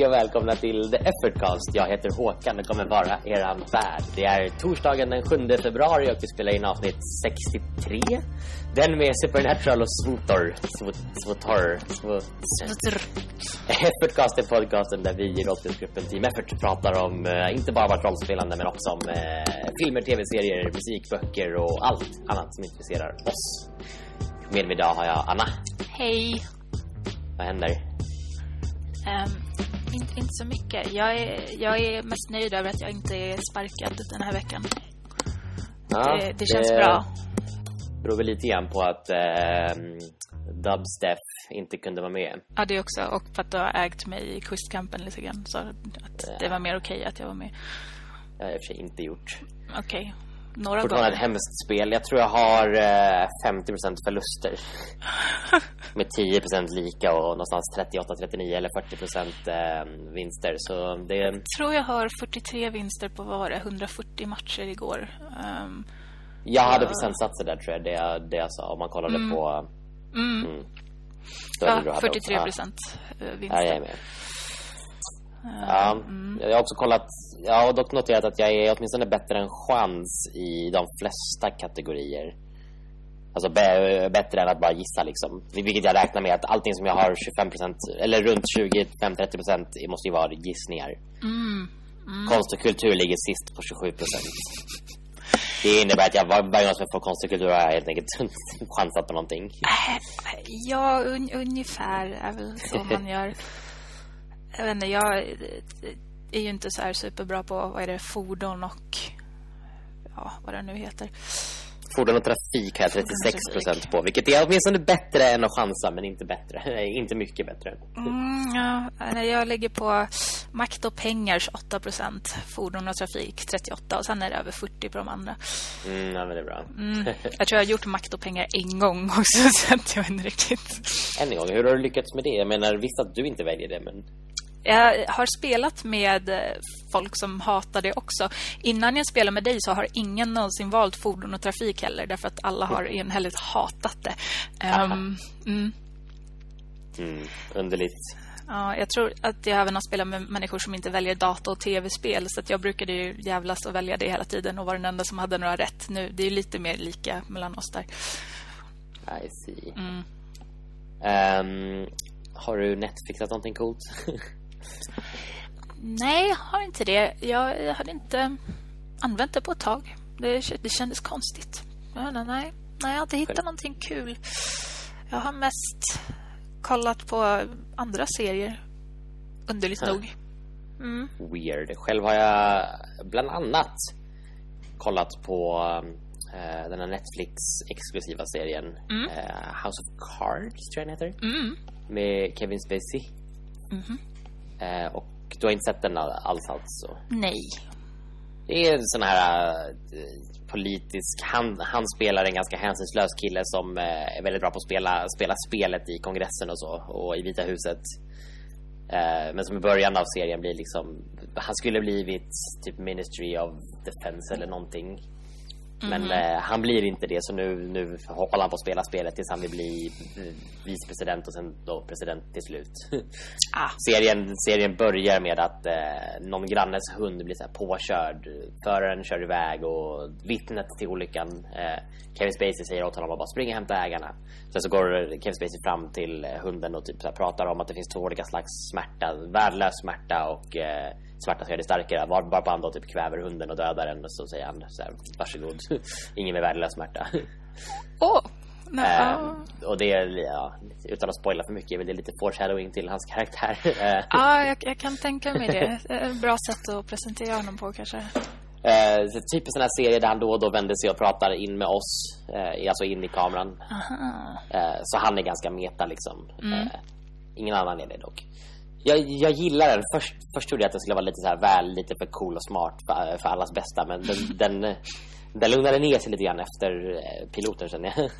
Hej och välkomna till The Effortcast. Jag heter Håkan och kommer vara eran värd. Det är torsdagen den 7 februari och vi spelar in avsnitt 63. Den med Supernatural och Svotor. Svotor. Svotor. Effortcast är podcasten där vi i rollspelsgruppen Team Effort pratar om uh, inte bara vårt rollspelande men också om uh, filmer, tv-serier, musik, böcker och allt annat som intresserar oss. Med mig idag har jag Anna. Hej. Vad händer? Um, inte, inte så mycket. Jag är, jag är mest nöjd över att jag inte är sparkad den här veckan. Ja, det, det känns det bra. Det beror väl lite grann på att eh, Dubstep inte kunde vara med. Ja, det också. Och för att du har ägt mig i kustkampen lite grann. Så att det var mer okej okay att jag var med. Det har jag i och för sig inte gjort. Okej. Okay några Fortfarande gånger. ett hemskt spel. Jag tror jag har eh, 50% förluster. med 10% lika och någonstans 38-39 eller 40% eh, vinster. Så det... Jag tror jag har 43 vinster på var 140 matcher igår. Um, jag hade procentsatser där tror jag, det jag, det jag sa. Om man kollade mm. på... Mm. Mm. Ja, 43 procent ja. Eh, vinster. Ja, jag är med. Ja, mm. jag har också kollat jag har dock noterat att jag är åtminstone bättre än chans i de flesta kategorier. Alltså bättre än att bara gissa liksom. Vilket jag räknar med att allting som jag har 25% eller runt 25-30% måste ju vara gissningar. Mm. Mm. Konst och kultur ligger sist på 27%. Det innebär att jag varje gång som jag får konst och kultur har jag helt enkelt chansat på någonting. Äh, ja, un ungefär är väl så man gör. Jag vet inte, jag är ju inte så här superbra på vad är det, fordon och ja, vad det nu heter. Fordon och trafik har jag 36 procent på, vilket är åtminstone bättre än att chansa, men inte bättre. inte mycket bättre. Mm, ja, jag lägger på makt och pengar 28 procent, fordon och trafik 38 och sen är det över 40 på de andra. Mm, ja, men det är bra. Mm, jag tror jag har gjort makt och pengar en gång också, så att jag inte riktigt. En gång? Hur har du lyckats med det? Jag menar, visst att du inte väljer det, men... Jag har spelat med eh, folk som hatar det också. Innan jag spelade med dig så har ingen någonsin valt fordon och trafik heller. Därför att alla har enhälligt hatat det. Um, mm. Mm, underligt. Ja, jag tror att jag även har spelat med människor som inte väljer data- och tv-spel. Så att jag brukade ju jävlas och välja det hela tiden och var den enda som hade några rätt. Nu, det är lite mer lika mellan oss där. I see. Mm. Um, har du Netflixat någonting coolt? Nej, jag har inte det. Jag hade inte använt det på ett tag. Det, det kändes konstigt. nej, nej, nej, jag har inte hittat någonting kul. Jag har mest kollat på andra serier. Underligt nog. Mm. Weird. Själv har jag bland annat kollat på uh, den här Netflix-exklusiva serien mm. uh, House of Cards, tror jag den heter. Mm. Med Kevin Spacey. Uh, och du har inte sett den alls alltså? Nej. Det är en sån här uh, politisk... Han, han spelar en ganska hänsynslös kille som uh, är väldigt bra på att spela, spela spelet i kongressen och så. Och i Vita huset. Uh, men som i början av serien blir liksom... Han skulle blivit typ Ministry of Defense eller någonting. Men mm. eh, han blir inte det så nu, nu håller han på att spela spelet tills han vill bli vicepresident och sen då president till slut. Ah. serien, serien börjar med att eh, någon grannes hund blir så här påkörd. Föraren kör iväg och vittnet till olyckan eh, Kevin Spacey säger åt honom att bara springa och hämta ägarna. Sen så går Kevin Spacey fram till hunden och typ så här pratar om att det finns två olika slags smärta. Värdelös smärta och eh, som gör det starkare. Var, bara han då typ kväver hunden och dödar den så säger han så här, varsågod. Ingen med värdelös smärta. Åh! Oh. No. Uh, och det är, ja, utan att spoila för mycket, är det lite foreshadowing till hans karaktär. Ja, ah, jag, jag, kan tänka mig det. Ett bra sätt att presentera honom på kanske. Uh, så typ en sån här serie där han då och då vänder sig och pratar in med oss, uh, alltså in i kameran. Uh, så han är ganska meta liksom. Mm. ingen annan är det dock. Jag, jag gillar den. Först, först trodde jag att den skulle vara lite så här väl, lite för cool och smart för, för allas bästa. Men den, den, den lugnade ner sig lite grann efter eh, piloten känner jag.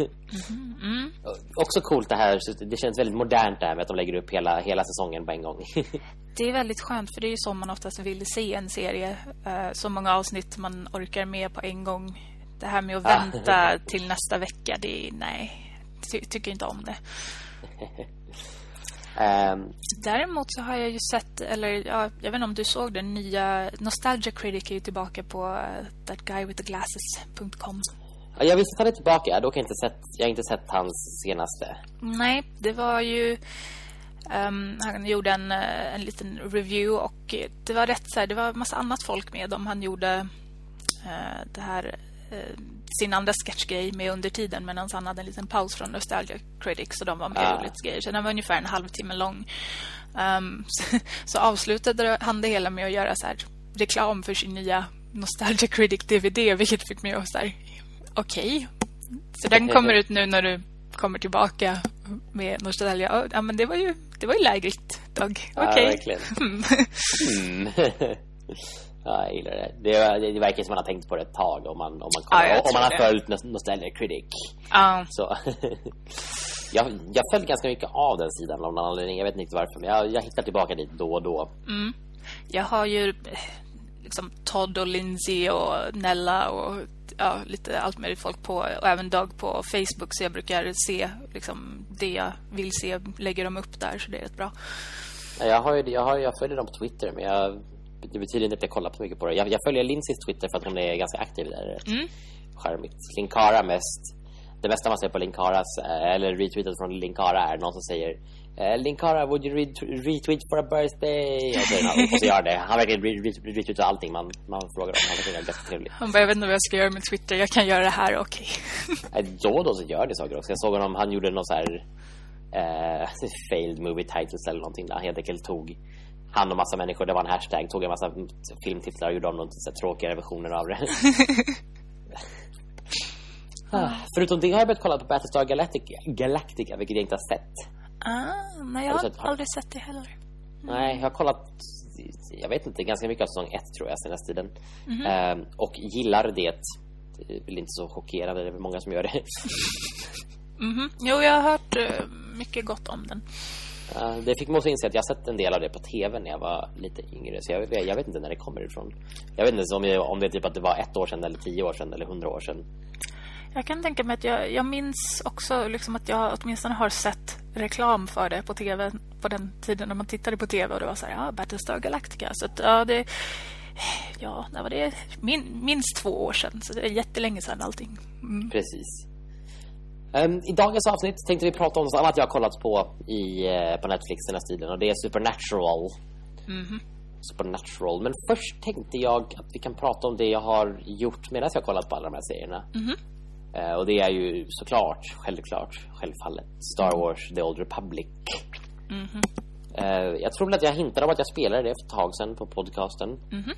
Mm, mm. Också coolt det här. Det känns väldigt modernt det här med att de lägger upp hela, hela säsongen på en gång. det är väldigt skönt för det är ju så man oftast vill se en serie. Uh, så många avsnitt man orkar med på en gång. Det här med att vänta till nästa vecka, det är nej. Ty tycker inte om det. Um, Däremot så har jag ju sett, eller ja, jag vet inte om du såg den nya Nostalgia Critic är ju tillbaka på uh, thatguywiththeglasses.com. Ja, jag visste att han är tillbaka. Jag har inte sett, jag har inte sett hans senaste. Nej, det var ju... Um, han gjorde en, uh, en liten review och det var rätt så här, det var massa annat folk med om han gjorde uh, det här uh, sin andra sketchgrej med under tiden medan han hade en liten paus från Nostalgia Critics så de var med ah. och lite grejer. Så den var ungefär en halvtimme lång. Um, så, så, avslutade han det hela med att göra så här, reklam för sin nya Nostalgia Critic DVD vilket fick mig att så här, okej. Okay. Så den kommer ut nu när du kommer tillbaka med Nostalgia. Ja, men det var ju, det var ju lägligt, Doug. Okej. Okay. Ja, verkligen. mm. Ja, jag gillar det. Det, det verkar som man har tänkt på det ett tag om man, om man, kollar, ja, om man har det. följt Nostalgia Critic. Ja. Så. jag, jag följde ganska mycket av den sidan av någon anledning. Jag vet inte varför, men jag, jag hittar tillbaka dit då och då. Mm. Jag har ju liksom Todd och Lindsay och Nella och ja, lite allt möjligt folk på och även Doug på Facebook så jag brukar se liksom det jag vill se lägger de upp där så det är rätt bra. Jag har ju, jag har jag följer dem på Twitter men jag det betyder inte att jag kollar på mycket på det. Jag, jag följer Lindsays Twitter för att hon är ganska aktiv där. Mm. Charmigt. Linkara mest. Det mesta man ser på Linkaras eh, eller retweetat från Linkara är någon som säger eh, Linkara, would you retweet for a birthday? Och så, och så gör det. Han verkligen retweetar allting man, man frågar om. Han verkar ganska trevlig. Han bara, jag vet inte vad jag ska göra med Twitter. Jag kan göra det här, okej. Okay. då och då så gör det saker också. Jag såg honom, han gjorde någon så här uh, failed movie titles eller någonting där han helt enkelt tog han och massa människor, det var en hashtag, tog en massa filmtitlar och gjorde om något så tråkiga versioner av det. ah, förutom det har jag börjat kolla på Battlestar Galactica, Galactica vilket jag inte har sett. Ah, nej, jag har, har aldrig sett det heller. Mm. Nej, jag har kollat jag vet inte, ganska mycket av säsong ett tror jag senaste tiden. Mm -hmm. um, och gillar det. Det är väl inte så chockerande, det är många som gör det. mm -hmm. Jo, jag har hört uh, mycket gott om den. Uh, det fick mig också inse att jag sett en del av det på tv när jag var lite yngre. Så jag, jag vet inte när det kommer ifrån. Jag vet inte om, jag, om det är typ att det var ett år sedan eller tio år sedan eller hundra år sedan. Jag kan tänka mig att jag, jag minns också liksom att jag åtminstone har sett reklam för det på tv på den tiden när man tittade på tv och det var så här, ja, Battlestar Galactica. Så att, ja, det, ja, det var det min, minst två år sedan. Så det är jättelänge sedan allting. Mm. Precis. Um, I dagens avsnitt tänkte vi prata om något annat jag har kollat på i, uh, på Netflix den här tiden och det är Supernatural. Mm -hmm. Supernatural. Men först tänkte jag att vi kan prata om det jag har gjort medan jag har kollat på alla de här serierna. Mm -hmm. uh, och det är ju såklart, självklart, självfallet Star Wars The Old Republic. Mm -hmm. uh, jag tror att jag hintade om att jag spelade det för ett tag sedan på podcasten. Mhm.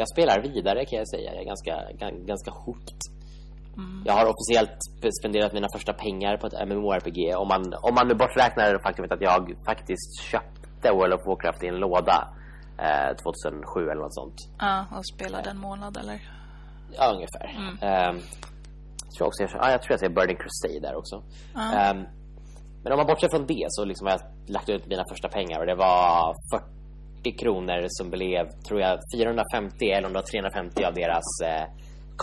jag spelar vidare kan jag säga. Jag är ganska, ganska hooked. Mm. Jag har officiellt spenderat mina första pengar på ett MMORPG. Om man, om man nu borträknar faktumet att jag faktiskt köpte World of Warcraft i en låda eh, 2007 eller något sånt. Ja, och spelade en månad eller? Ja, ungefär. Mm. Um, jag, tror också, jag, ja, jag tror jag ser Burning Crusade där också. Mm. Um, men om man bortser från det så liksom har jag lagt ut mina första pengar och det var 40 kronor som blev, tror jag, 450 eller om det var 350 av deras eh,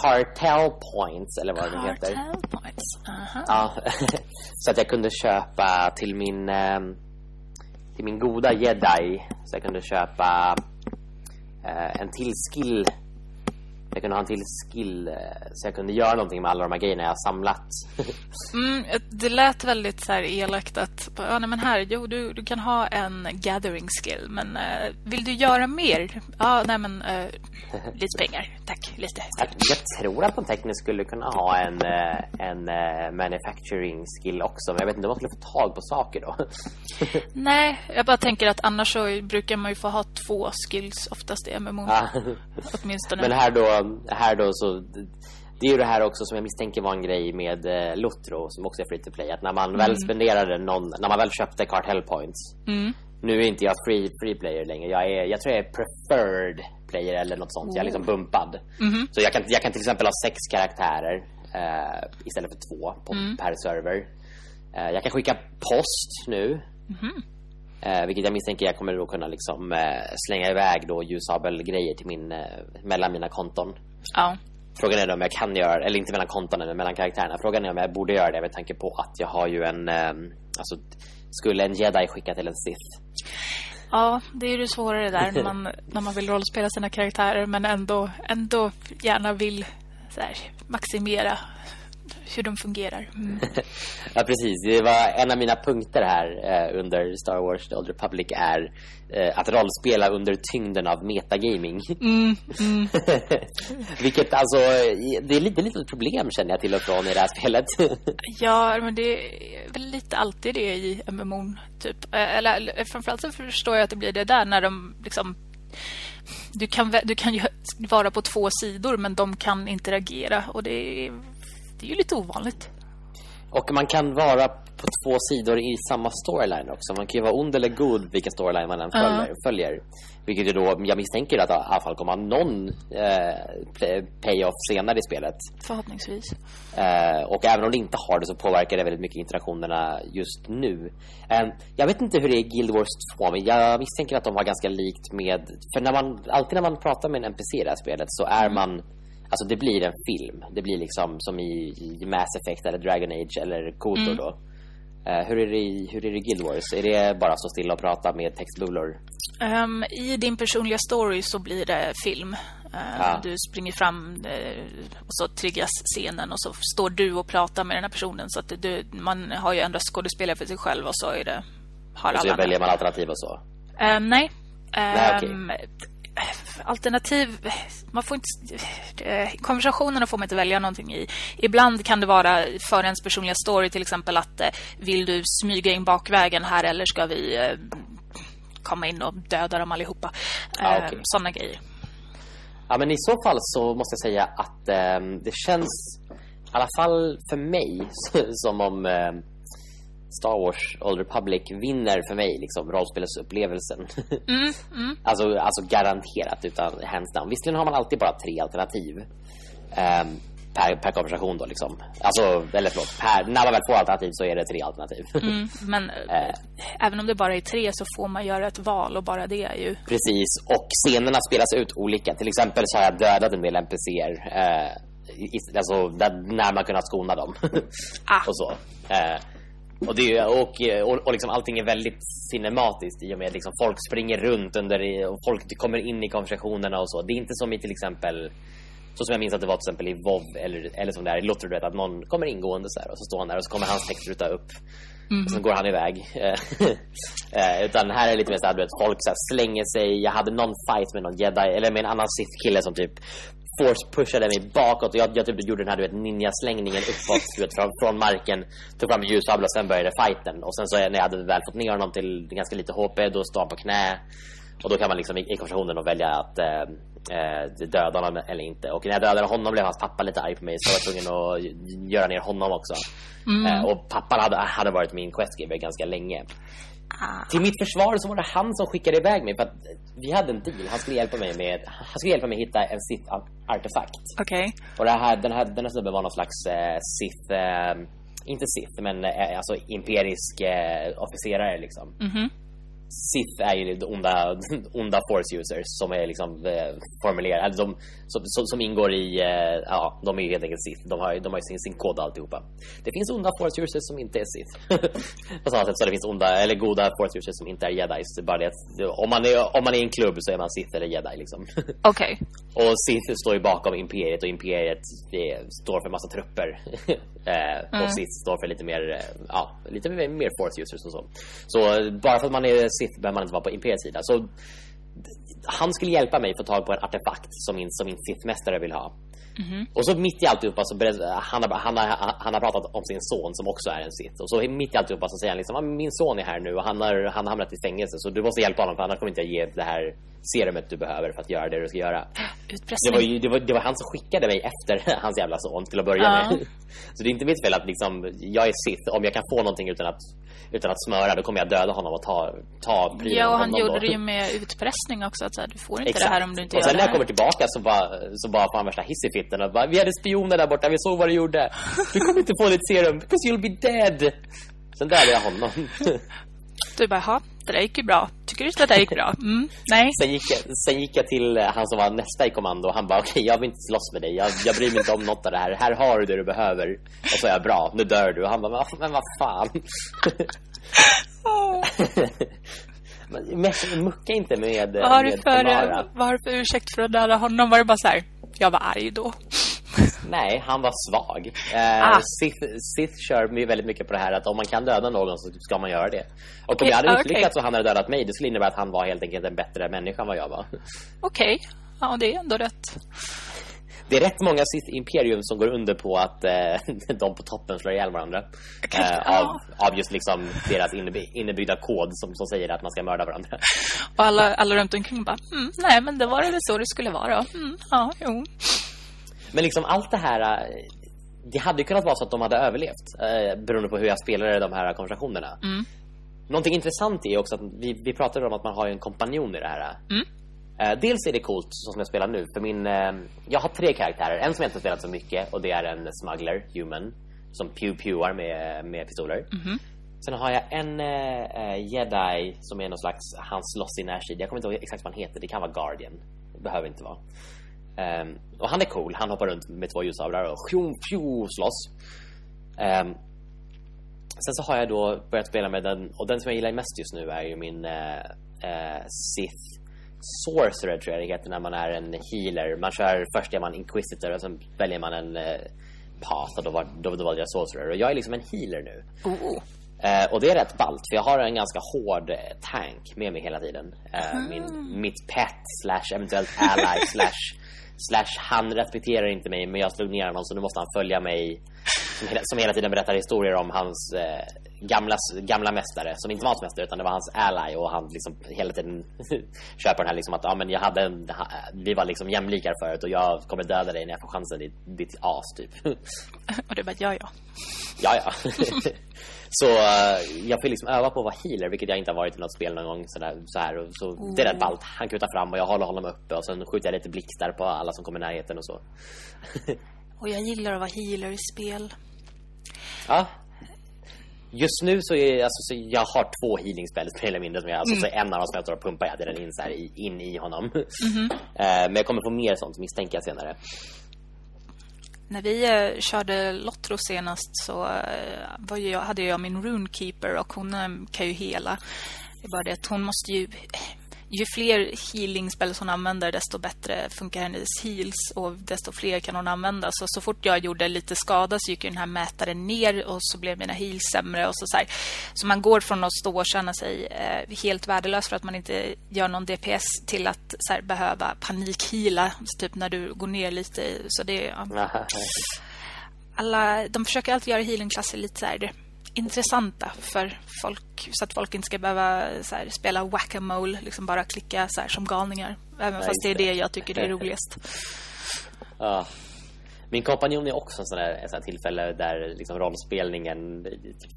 Cartel Points eller vad Cartel det heter. Cartel Points, -huh. Ja, så att jag kunde köpa till min ehm, till min goda jedi så jag kunde köpa eh, en till skill jag kunde ha en till skill eh, så jag kunde göra någonting med alla de här grejerna jag har samlat. mm, det lät väldigt så här elakt att ja, nej, men här, jo, du, du kan ha en gathering skill men uh, vill du göra mer? Ja, nej men uh, lite pengar, tack, lite. Jag, jag, tror att man tekniskt skulle kunna ha en, en manufacturing skill också men jag vet inte om man skulle få tag på saker då. nej, jag bara tänker att annars så brukar man ju få ha två skills oftast i MMO. Ja. Åtminstone. Men här då här då så det är ju det här också som jag misstänker var en grej med eh, Lotro som också är free to play att när man mm. väl spenderade någon när man väl köpte cartel points. Mm. Nu är inte jag free free player längre. Jag är jag tror jag är preferred player eller något sånt. Oh. Jag är liksom bumpad. Mm. Så jag kan jag kan till exempel ha sex karaktärer eh, istället för två på, mm. per server. Eh, jag kan skicka post nu. Eh, vilket jag misstänker jag kommer då kunna liksom eh, slänga iväg då ljusabelgrejer till min eh, mellan mina konton. Ja. Frågan är om jag kan göra eller inte mellan konton men mellan karaktärerna. Frågan är om jag borde göra det med tanke på att jag har ju en eh, alltså skulle en jedi skicka till en sith? Ja, det är ju det svårare där när man, när man vill rollspela sina karaktärer men ändå, ändå gärna vill här, maximera hur de fungerar. Mm. ja, precis. Det var en av mina punkter här eh, under Star Wars The Old Republic är eh, att rollspela under tyngden av metagaming. Mm, mm. Vilket alltså, det är lite litet problem känner jag till och från i det här spelet. ja, men det är väl lite alltid det i MMO typ. Eh, eller framförallt så förstår jag att det blir det där när de liksom du kan, du kan ju vara på två sidor men de kan interagera och det är det är ju lite ovanligt. Och man kan vara på två sidor i samma storyline också. Man kan ju vara ond eller god vilka storyline man än följer. Uh. följer. Vilket ju då, jag misstänker att i alla fall kommer någon eh, payoff senare i spelet. Förhoppningsvis. Eh, och även om det inte har det så påverkar det väldigt mycket interaktionerna just nu. Eh, jag vet inte hur det är i Guild Wars 2, men jag misstänker att de har ganska likt med... För när man, alltid när man pratar med en NPC i det här spelet så är mm. man Alltså det blir en film. Det blir liksom som i, i Mass Effect eller Dragon Age eller KOTOR mm. då. Uh, hur, är det i, hur är det i Guild Wars? Är det bara så stilla och prata med textbubblor? Um, I din personliga story så blir det film. Uh, ja. Du springer fram uh, och så triggas scenen och så står du och pratar med den här personen. Så att du, man har ju en röstskådespelare för sig själv och så är det... Har och så alla väljer man alternativ och så? Um, nej. nej okay. Alternativ... Man får inte, eh, konversationerna får man inte välja någonting i. Ibland kan det vara för ens personliga story till exempel att eh, vill du smyga in bakvägen här eller ska vi eh, komma in och döda dem allihopa. Ah, okay. Sådana grejer. Ja, men i så fall så måste jag säga att eh, det känns i alla fall för mig som om eh, Star Wars Old Republic vinner för mig liksom rollspelsupplevelsen. Mm, mm. alltså, alltså garanterat utan hands down. Visserligen har man alltid bara tre alternativ. Um, per, per konversation då liksom. Alltså, eller förlåt, per, när man väl får alternativ så är det tre alternativ. Mm, men uh, även om det bara är tre så får man göra ett val och bara det är ju... Precis, och scenerna spelas ut olika. Till exempel så har jag dödat en del NPCer. Uh, alltså när man kunnat skona dem. ah. och så. Uh, och, det, och, och, och liksom allting är väldigt cinematiskt i och med att liksom folk springer runt under och folk kommer in i konversationerna och så. Det är inte som i till exempel så som jag minns att det var till exempel i WoW eller, eller som det är i Lottery att någon kommer ingående så här, och så står han där och så kommer hans textruta upp mm. och så går han iväg. Eh, utan här är det lite mer så här, att folk så här, slänger sig. Jag hade någon fight med någon jedi eller med en annan Sith-kille som typ force pushade mig bakåt. Och jag, jag typ gjorde den här du vet, ninja-slängningen uppåt du vet, från, från marken tog fram ljusabel och sen började fighten. Och sen så när jag hade väl fått ner honom till ganska lite HP då står han på knä. Och då kan man liksom i, i konversationen välja att eh, eh, döda honom eller inte. Och när jag dödade honom blev hans pappa lite arg på mig så jag var tvungen att göra ner honom också. Mm. eh, och pappan hade, hade varit min questgiver ganska länge. Till mitt försvar så var det han som skickade iväg mig för att vi hade en deal. Han skulle hjälpa mig med han skulle hjälpa mig hitta en Sith artefakt. Okej. Okay. Och det här den här den här snubben var någon slags eh, Sith eh, inte Sith men eh, alltså imperisk eh, officerare liksom. Mm -hmm. Sith är ju onda, onda force users som är liksom eh, formulerade, alltså de, som, som, som, ingår i, eh, ja, de är ju helt enkelt Sith. De har, de har ju sin, sin kod alltihopa. Det finns onda force users som inte är Sith. På samma sätt så det finns onda, eller goda force users som inte är jedis. Bara det om man, är, om man är i en klubb så är man Sith eller jedi liksom. Okej. Okay. Och Sith står ju bakom imperiet och imperiet står för massa trupper. eh, mm. Och Sith står för lite mer, eh, ja, lite mer, mer force users och så. Så bara för att man är Sith behöver man inte vara på Imperiets sida. Så han skulle hjälpa mig få tag på en artefakt som min, som min Sith-mästare vill ha. Mm -hmm. Och så mitt i alltihopa så han, har, han, har, han har pratat om sin son som också är en Sith. Och så mitt i alltihopa så säger han liksom, ah, min son är här nu och han har, han har hamnat i fängelse så du måste hjälpa honom för annars kommer inte jag ge det här serumet du behöver för att göra det du ska göra. Det var, ju, det, var, det var han som skickade mig efter hans jävla son till att börja uh. med. Så det är inte mitt fel att liksom, jag är Sith. Om jag kan få någonting utan att utan att smöra, då kommer jag döda honom och ta, ta Ja, och han gjorde då. det ju med utpressning också. Att så här, du får inte Exakt. det här om du inte och gör sen när jag kommer tillbaka så bara, så bara får han värsta hissifitten och bara, vi hade spioner där borta, vi såg vad du gjorde. Du kommer inte få ditt serum, because you'll be dead. Sen dödade jag honom. Du bara, ja, det där gick ju bra. Tycker du inte att det gick bra? Mm, nej. Sen gick, jag, sen gick jag till han som var nästa i kommando och han bara, okej, okay, jag vill inte slåss med dig. Jag, jag bryr mig inte om något av det här. Här har du det du behöver. Och så är jag bra, nu dör du. Och han bara, men vad fan. Men men mucka inte med, Vad har, du med för, Kamara. vad har du för ursäkt för att döda honom? Var det bara så här, jag var arg då? Nej, han var svag. Eh, Ah. Sith, Sith kör ju väldigt mycket på det här att om man kan döda någon så ska man göra det. Och om Okej, jag hade ah, misslyckats okej. och han hade dödat mig, det skulle innebära att han var helt enkelt en bättre människa än vad jag var. Okej, ja det är ändå rätt. Det är rätt många Sith Imperium som går under på att eh, de på toppen slår ihjäl varandra. Eh, av, av just liksom deras innebi- innebyggda kod som, som säger att man ska mörda varandra. Och alla, alla runt omkring bara, mm, nej men det var väl så det skulle vara. Mm, ja, jo. Men liksom allt det här eh, Det hade ju kunnat vara så att de hade överlevt eh, Beroende på hur jag spelade de här konversationerna. Mm. Någonting intressant är också att vi, vi pratade om att man har en kompanjon i det här. Mm. Eh, Dels är det coolt så som jag spelar nu För min, eh, jag har tre karaktärer. En som jag inte har spelat så mycket Och det är en smuggler, human Som pew-pewar med, med pistoler. Mhm. Sen har jag en eh, eh, jedi Som är någon slags, han slåss i närstrid. Jag kommer inte ihåg exakt vad han heter, det kan vara Guardian. Det behöver inte vara Ehm, och han är cool, han hoppar runt med två ljussablar och fjum, fjum, slåss. Ehm, sen så har jag då börjat spela med den, och den som jag gillar mest just nu är ju min eh, eh, Sith Sorcerer tror jag det heter när man är en healer. Man kör, först är man Inquisitor och sen väljer man en eh, path och då, var, då, då valde jag Sorcerer. Och jag är liksom en healer nu. Oh, Eh, och det är rätt ballt för jag har en ganska hård tank med mig hela tiden. Eh, min, mitt pet slash eventuellt ally slash slash han respekterar inte mig men jag slog ner honom så nu måste han följa mig som hela, som hela tiden berättar historier om hans eh, gamla, gamla mästare som inte var hans mästare utan det var hans ally och han liksom hela tiden köper den här liksom att ja, men jag hade en, vi var liksom jämlikar förut och jag kommer döda dig när jag får chansen ditt, ditt as typ. och det bara, ja ja. Ja, ja. så eh, jag får liksom öva på att vara healer, vilket jag inte har varit i något spel någon gång. Sådär, så här, och så Det är rätt ballt. Han kutar fram och jag håller honom uppe och sen skjuter jag lite blixtar på alla som kommer i närheten och så. Och jag gillar att vara healer i spel. Ja. Just nu så är alltså, så jag har två healingspel mer eller mindre som jag, alltså, så en av dem som jag står och pumpar jag den in, så här, i, in i honom. Eh, men jag kommer få mer sånt misstänker jag senare. När vi eh, körde Lottro senast så eh, jag, hade jag min Runekeeper och hon eh, kan ju hela. Det är bara det att hon måste ju... Ju fler healingspells hon använder desto bättre funkar hennes heals och desto fler kan hon använda. Så, så fort jag gjorde lite skada så gick den här mätaren ner och så blev mina heals sämre. Och så, så, så man går från att stå och känna sig eh, helt värdelös för att man inte gör någon DPS till att här, behöva panikhila typ när du går ner lite. Så det, ja, alla, de försöker alltid göra healingklasser lite så här intressanta för folk så att folk inte ska behöva här, spela whack-a-mole liksom bara klicka så här, som galningar. Även fast det är det. jag tycker det är roligast. Ja. Min kompanjon är också en sån där, ett sånt här tillfälle där liksom rollspelningen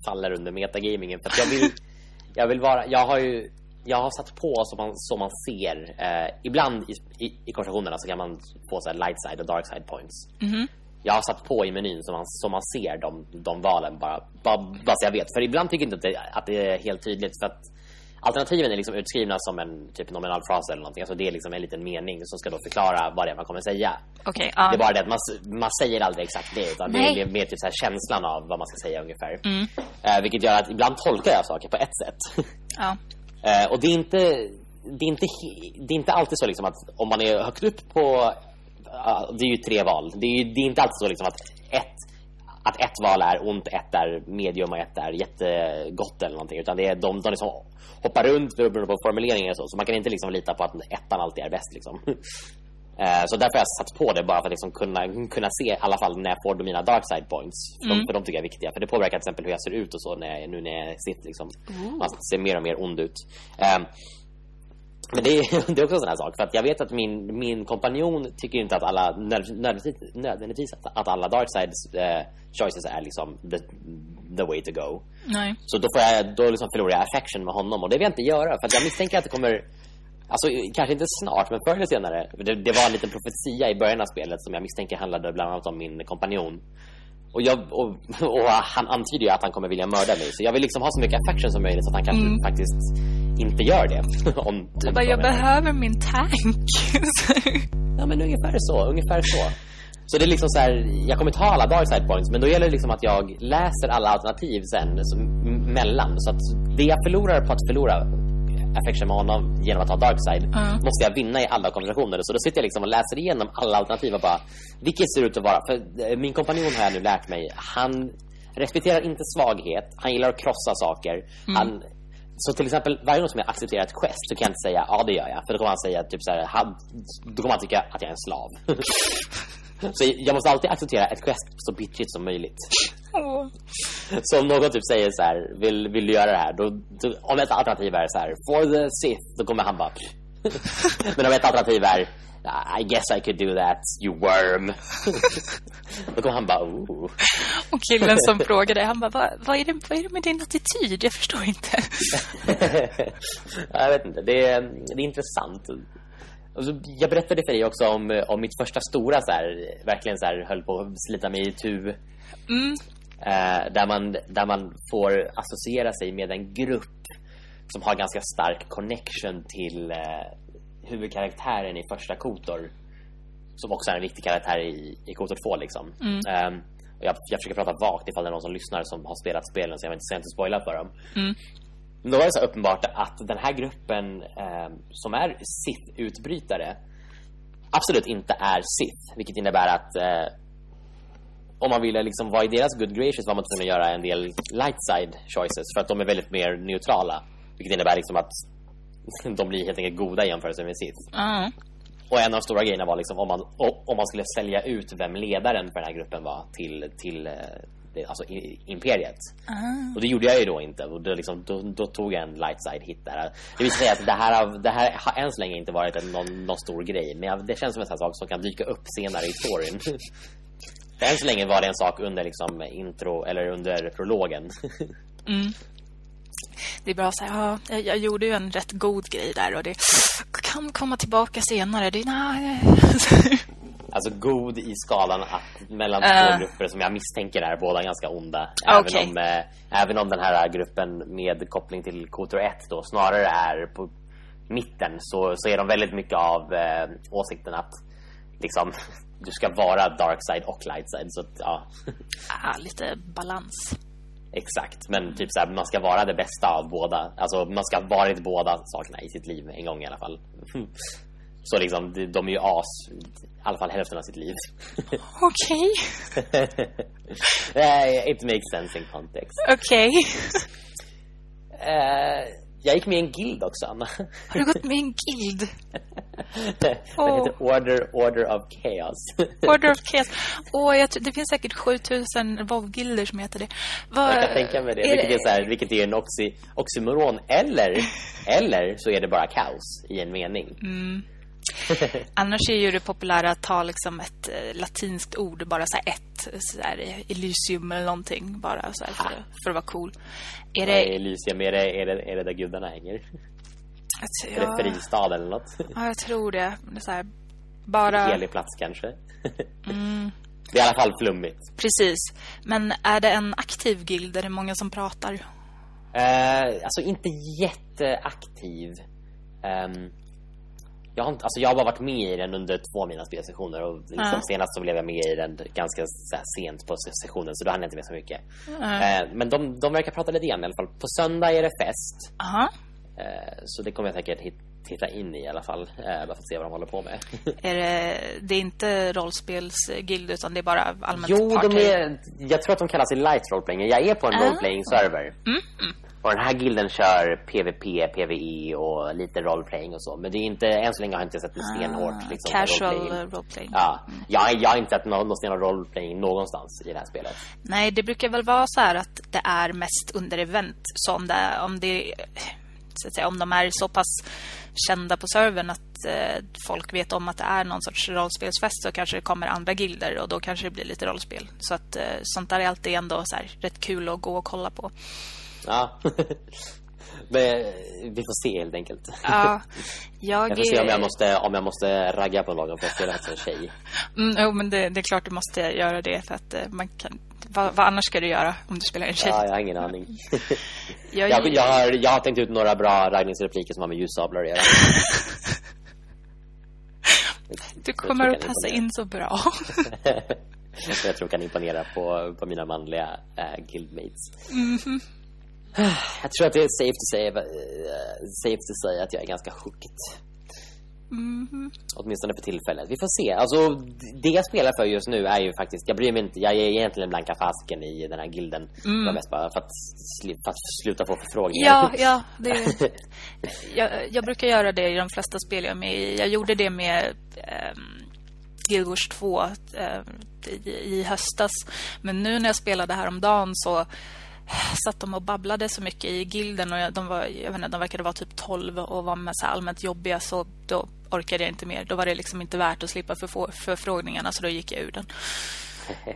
faller under metagamingen. För jag vill, jag vill vara, jag har ju jag har satt på så man, så man ser eh, Ibland i, i, i konversationerna så kan man få så här light side och dark side points Jag har satt på i menyn så man, så man ser de, de valen bara, bara, bara så jag vet För ibland tycker jag inte att det, att det är helt tydligt för att Alternativen är liksom utskrivna som en typ nominal fras eller någonting Alltså det är liksom en liten mening som ska då förklara vad det är man kommer säga Okej, ja. det är bara det att man, man säger aldrig exakt det utan det Nej. är mer typ så känslan av vad man ska säga ungefär. Eh, vilket gör att ibland tolkar jag saker på ett sätt. eh, och det är inte det är inte, det är inte alltid så liksom att om man är högt upp på det är ju tre val. Det är, ju- det är inte alltid så liksom att ett att ett val är ont, ett är medium och ett är jättegott eller någonting. Utan det är de, de liksom hoppar runt beroende på formuleringar och så. Så man kan inte liksom lita på att ettan alltid är bäst liksom. Eh, Så därför har jag satt på det bara för att liksom kunna, kunna se i alla fall när jag får mina dark side points. För, de, för de tycker jag är viktiga. För det påverkar till exempel hur jag ser ut och så när jag, nu när jag sitter liksom. Man ser mer och mer ond ut. Eh, Men det är, det är också en sån här sak. För att jag vet att min, min kompanjon tycker inte att alla nöd- nödvändigtvis, nödvändigtvis att, alla dark sides eh, choices är liksom the, the way to go. Nej. Så då, får jag, då liksom förlorar jag affection med honom och det vill jag inte göra för jag misstänker att det kommer Alltså kanske inte snart men förr eller senare det, det var en liten profetia i början av spelet som jag misstänker handlade bland annat om min kompanjon och, jag, och, och han antyder ju att han kommer vilja mörda mig Så jag vill liksom ha så mycket affection som möjligt Så att han kanske faktiskt inte gör det om, Du om bara, jag menar. behöver min tank. Ja men ungefär så, ungefär så Så det är liksom så här, jag kommer ta alla dark side points, men då gäller det liksom att jag läser alla alternativ sen så, mellan. Så att det jag förlorar på att förlora affection med honom genom att ha dark side Mm. måste jag vinna i alla konversationer. Så då sitter jag liksom och läser igenom alla alternativ och bara, vilket ser ut att vara? För eh, min kompanjon har jag nu lärt mig, han respekterar inte svaghet, han gillar att krossa saker. Han, så till exempel varje gång som jag accepterar ett quest så kan jag inte säga ja det gör jag. För då kommer han säga typ så här, han, då kommer han tycka att jag är en slav. så jag måste alltid acceptera ett quest så bitchigt som möjligt. Så om någon typ säger så här, vill, vill du göra det här? Då, då, om ett alternativ är så här, for the Sith, då kommer han bara... Men om ett alternativ är, I guess I could do that, you worm. då kommer han bara, ooh. Och killen som frågade, han bara, vad, vad, är det, vad är det med din attityd? Jag förstår inte. jag vet inte, det är, det är intressant. Jag berättade för dig också om, om mitt första stora så här, verkligen så här, höll på att slita mig i tu. Mm. Eh, där, man, där man får associera sig med en grupp som har ganska stark connection till eh, huvudkaraktären i första Kotor. Som också är en viktig karaktär i, i Kotor 2 liksom. Eh, och jag, jag försöker prata vagt ifall det är någon som lyssnar som har spelat spelen så jag vill inte, jag inte spoila för dem. Mm. Men Då var det så uppenbart att den här gruppen eh, som är Sith-utbrytare absolut inte är Sith. Vilket innebär att eh, om man ville liksom vara i deras good gracious var man tvungen att göra en del light side choices för att de är väldigt mer neutrala. Vilket innebär liksom att de blir helt enkelt goda i jämförelse med Sith. Ja. Och en av de stora grejerna var liksom om man, om man skulle sälja ut vem ledaren för den här gruppen var till, till eh, alltså imperiet. Ah. Och det gjorde jag ju då inte. Och då, liksom, då, då tog jag en light side hit där. Det vill säga att det här, det här har än så länge inte varit en, någon, någon stor grej. Men det känns som en sån sak som kan dyka upp senare i storyn. För än så länge var det en sak under liksom intro eller under prologen. Mm. Det är bra att säga, ja, jag, jag gjorde ju en rätt god grej där och det kan komma tillbaka senare. Det, nej. Alltså god i skalan att mellan Eh. två grupper som jag misstänker är båda ganska onda. Okej. Även, om, eh, även om den här gruppen med koppling till Kotor 1 då snarare är på mitten så, så är de väldigt mycket av eh, åsikten att liksom du ska vara dark side och light side. Så att, ja, ah, lite balans. exakt. Men typ så här, man ska vara det bästa av båda. Alltså man ska ha varit båda sakerna i sitt liv en gång i alla fall. Så liksom, de, är ju as, i alla fall hälften av sitt liv. Okej. Eh, It makes sense in context. Okej. Eh, jag gick med i en guild också, Anna. Har du gått med i en guild? Den heter Order, Order of Chaos. Order of Chaos. Åh, jag det finns säkert 7000 WoW-gilder som heter det. Vad, Jag kan tänka mig det. är Vilket är, så här, vilket är en oxy, oxymoron. Eller, eller så är det bara kaos i en mening. Mm. Annars är ju det populära att ta liksom ett eh, latinskt ord, bara så ett, så här, Elysium eller någonting, bara så för, för att vara cool. Är det... Elysium? Är det, är, det, är det där gudarna hänger? Alltså, Är det ja, fristad eller något? ja, jag tror det. det så här, bara... Helig plats kanske? Mm, Det är i alla fall flummigt. precis. Men är det en aktiv guild? Är det många som pratar? Eh, alltså inte jätteaktiv. Ehm, jag, har inte, alltså jag har bara varit med i den under två av mina spelsessioner och liksom Ja. senast så blev jag med i den ganska sent på sessionen så då hann jag inte med så mycket. Mm. Eh, men de, de verkar prata lite grann i alla fall. På söndag är det fest. Aha. Eh, så det kommer jag säkert hit, titta in i i alla fall. Eh, bara för att se vad de håller på med. Är det, det är inte rollspelsguild utan det är bara allmänt jo, party? de är, jag tror att de kallar sig light roleplaying. Jag är på en Ah. roleplaying server. Mm, Och den här gilden kör PVP, PVE och lite roleplaying och så. Men det är inte, än så länge har jag inte sett det stenhårt. Ah, Liksom, casual roleplaying. eh, roleplaying. Ja, jag, jag har inte sett någon, någon stenhård roleplaying någonstans i det här spelet. Nej, det brukar väl vara så här att det är mest under event. Så om det, om det så att säga, om de är så pass kända på servern att eh, folk vet om att det är någon sorts rollspelsfest så kanske det kommer andra gilder och då kanske det blir lite rollspel. Så att eh, sånt där är alltid ändå så här, rätt kul att gå och kolla på. Ja. Men vi får se helt enkelt. Ja, jag... Jag får se om jag måste, om jag måste ragga på någon för jag spelar som tjej. Mm, jo, men det, det är klart du måste göra det för att eh, man kan... Vad, vad annars ska du göra om du spelar en tjej? Ja, jag har ingen aning. Jag- Jag, jag, har, jag har tänkt ut några bra raggningsrepliker som har med ljussablar att göra. Du, kommer att passa in så bra. jag tror kan imponera på, på mina manliga äh, guildmates. Mm -hmm. Jag tror att det är safe to say, uh, safe to say att jag är ganska hooked. Mm -hmm. Åtminstone för tillfället. Vi får se. Alltså, det jag spelar för just nu är ju faktiskt... Jag bryr mig inte. Jag är egentligen blanka fasken i den här gilden. Mm. Jag mest bara för att, för att sluta få förfrågningar. Ja, ja. Det, jag, jag, brukar göra det i de flesta spel jag är med i. Jag gjorde det med... Um, Guild Wars 2 eh, i, i höstas. Men nu när jag spelade häromdagen så satt de och babblade så mycket i gilden och de var jag vet inte, de verkade vara typ 12 och var med så allmänt jobbiga så då orkade jag inte mer. Då var det liksom inte värt att slippa för förfrågningarna så då gick jag ur den.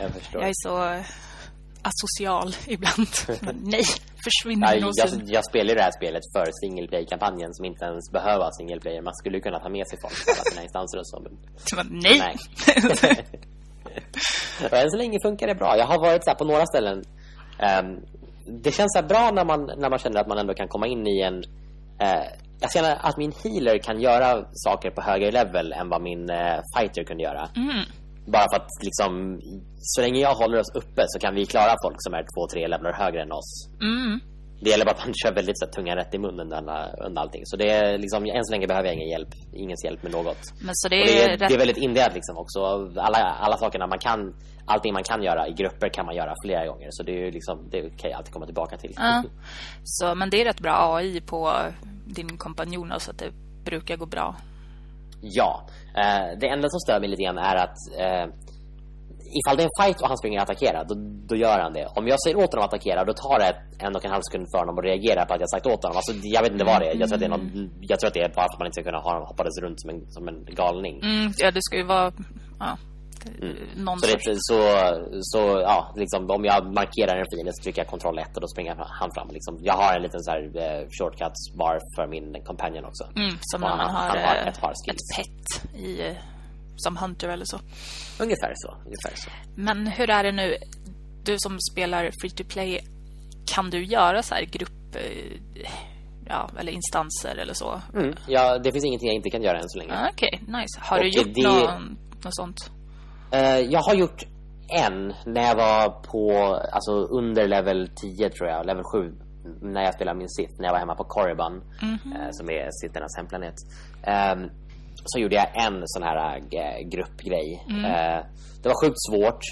jag förstår. Jag är så asocial ibland. Nej, försvinn ja, jag, jag spelar det här spelet för single play-kampanjen som inte ens behöver single player. Man skulle kunna ta med sig folk till alla sina instanser och så. Men... nej. nej. och än så länge funkar det bra. Jag har varit så på några ställen. Um, det känns så bra när man, när man känner att man ändå kan komma in i en... Uh, jag känner att min healer kan göra saker på högre level än vad min uh, fighter kunde göra. Mm. Bara för att liksom så länge jag håller oss uppe så kan vi klara folk som är två, tre levlar högre än oss. Mm. Det gäller bara att man kör väldigt så tunga rätt i munnen under, under allting. Så det är liksom, än så länge behöver jag ingen hjälp, ingens hjälp med något. Men så det, är, det, är, det är väldigt indelat liksom också. Alla, alla sakerna man kan, allting man kan göra i grupper kan man göra flera gånger. Så det är ju liksom, det kan jag alltid komma tillbaka till. Ja. Så, men det är rätt bra AI på din kompanjon så att det brukar gå bra. Ja, eh, det enda som stör mig lite grann är att eh, ifall det är en fight och han springer och attackerar, då, då gör han det. Om jag säger åt honom att attackera, då tar det en och en halv sekund för honom att reagera på att jag sagt åt honom. Alltså, jag vet inte vad det är. Jag tror att det är, någon, jag tror att det är bara för att man inte ska kunna ha honom hoppades runt som en, som en galning. Mm, ja, det ska ju vara... Ja. Mm. Någon så, det, så, så ja, liksom, om jag markerar en fiende så trycker jag kontroll 1 och då springer han fram. Liksom. Jag har en liten så här, uh, shortcut bar för min companion också. Mm, som när man han, har, han har ett, par ett pet i eh, som Hunter eller så. Ungefär så, ungefär så. Men hur är det nu? Du som spelar free to play, kan du göra så här grupp eh, ja, eller instanser eller så? Mm, ja, det finns ingenting jag inte kan göra än så länge. Ah, Okej, okay, nice. Har Och du gjort det... någon, något sånt? Uh, jag har gjort en när jag var på alltså under level 10 tror jag, level 7 när jag spelade min Sith, när jag var hemma på Korriban mm -hmm. som är Sithernas hemplanet. Um, så gjorde jag en sån här äh, gruppgrej. Mm. Det var sjukt svårt.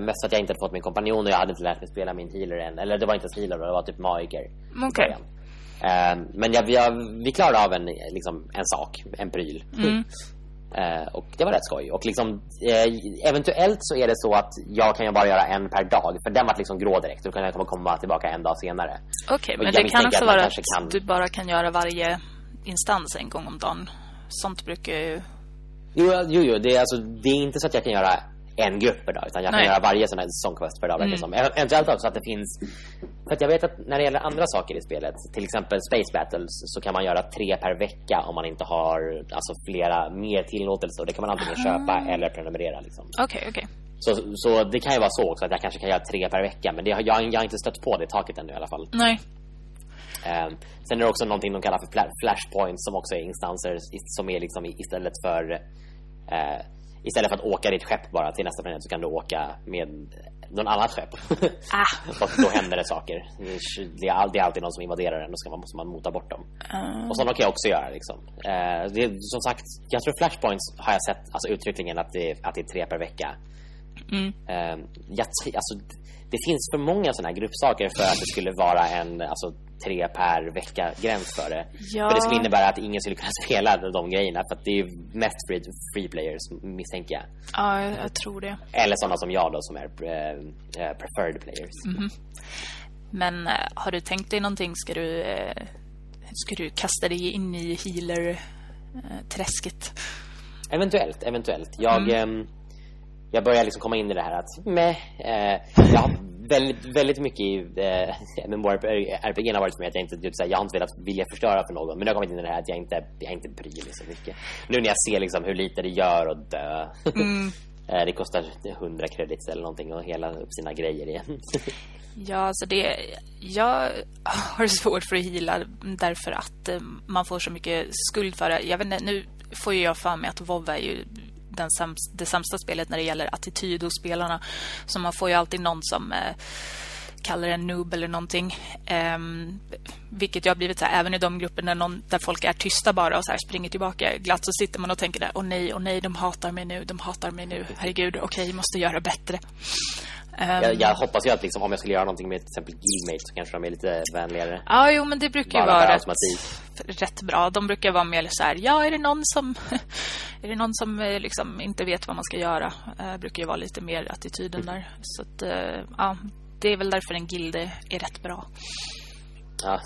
Mest för att jag inte hade fått min kompanjon och jag hade inte lärt mig spela min healer än. Eller det var inte ens healer, det var typ magiker. Okay. Äh, men jag, jag, vi klarade av en, liksom, en sak, en pryl. Mm. Uh, och det var rätt skoj. Och liksom, uh, eventuellt så är det så att jag kan ju bara göra en per dag. För den var liksom grå direkt. Då kan jag komma tillbaka en dag senare. Okej, okay, men det kan också vara att kan... du bara kan göra varje instans en gång om dagen sånt brukar ju... Jo, jo, jo det, är alltså, det är inte så att jag kan göra en grupp per dag utan jag kan göra varje sån här songquest per dag mm. som. Eventuellt också att det finns för att jag vet att när det gäller andra saker i spelet till exempel Space Battles så kan man göra tre per vecka om man inte har alltså flera mer tillåtelser och det kan man antingen ah. köpa eller prenumerera liksom. Okej, okay, okej. Okay. Så, så det kan ju vara så också att jag kanske kan göra tre per vecka men det, jag, jag har inte stött på det taket ännu i alla fall. Nej. Um, sen är det också någonting de kallar för flashpoints som också är instanser som är liksom istället för uh, istället för att åka ditt skepp bara till nästa planet så kan du åka med någon annat skepp. Ah. och då händer det saker. Det är, alltid, alltid någon som invaderar den och så måste man mota bort dem. Mm. Och sådana kan jag också göra liksom. Uh, det, som sagt, jag tror flashpoints har jag sett alltså uttryckligen att det, att det är tre per vecka. Mm. Uh, jag, alltså, det finns för många sådana här gruppsaker för att det skulle vara en alltså, tre per vecka gräns för det. Ja. För det skulle innebära att ingen skulle kunna spela de grejerna för att det är mest free, free players misstänker jag. Ja, jag tror det. Eller sådana som jag då som är uh, preferred players. Mm. Men uh, har du tänkt dig någonting? Ska du, ska du kasta dig in i healer-träsket? Eventuellt, eventuellt. Jag... Mm. Jag börjar liksom komma in i det här att med, eh, jag har väldigt, väldigt mycket i eh, MMORPG har varit för mig att jag inte, typ, såhär, jag har inte velat vilja förstöra för någon men jag har kommit in i det här att jag inte, jag inte bryr mig så mycket. Nu när jag ser liksom hur lite det gör att dö. Mm. eh, det kostar 100 credits eller någonting och hela upp sina grejer igen. ja, alltså det jag har svårt för att hila därför att eh, man får så mycket skuld för det. Jag vet inte, nu får jag för mig att WoW är ju den sämst, det sämsta spelet när det gäller attityd hos spelarna. Så man får ju alltid någon som eh, kallar en noob eller någonting. Um, vilket jag har blivit så här, även i de grupper där, någon, där folk är tysta bara och så här springer tillbaka glatt så sitter man och tänker där, åh nej, åh nej, de hatar mig nu, de hatar mig nu, herregud, okej, okay, måste göra bättre. Um, jag, jag, hoppas ju att liksom, om jag skulle göra någonting med till exempel Guildmate så kanske de är lite vänligare. Ja, jo, men det brukar ju vara rätt, rätt, bra. De brukar vara mer så här, ja, är det någon som är det någon som eh, liksom inte vet vad man ska göra? Uh, brukar ju vara lite mer attityden där. Så att, uh, ja, det är väl därför en guild är rätt bra. Ja,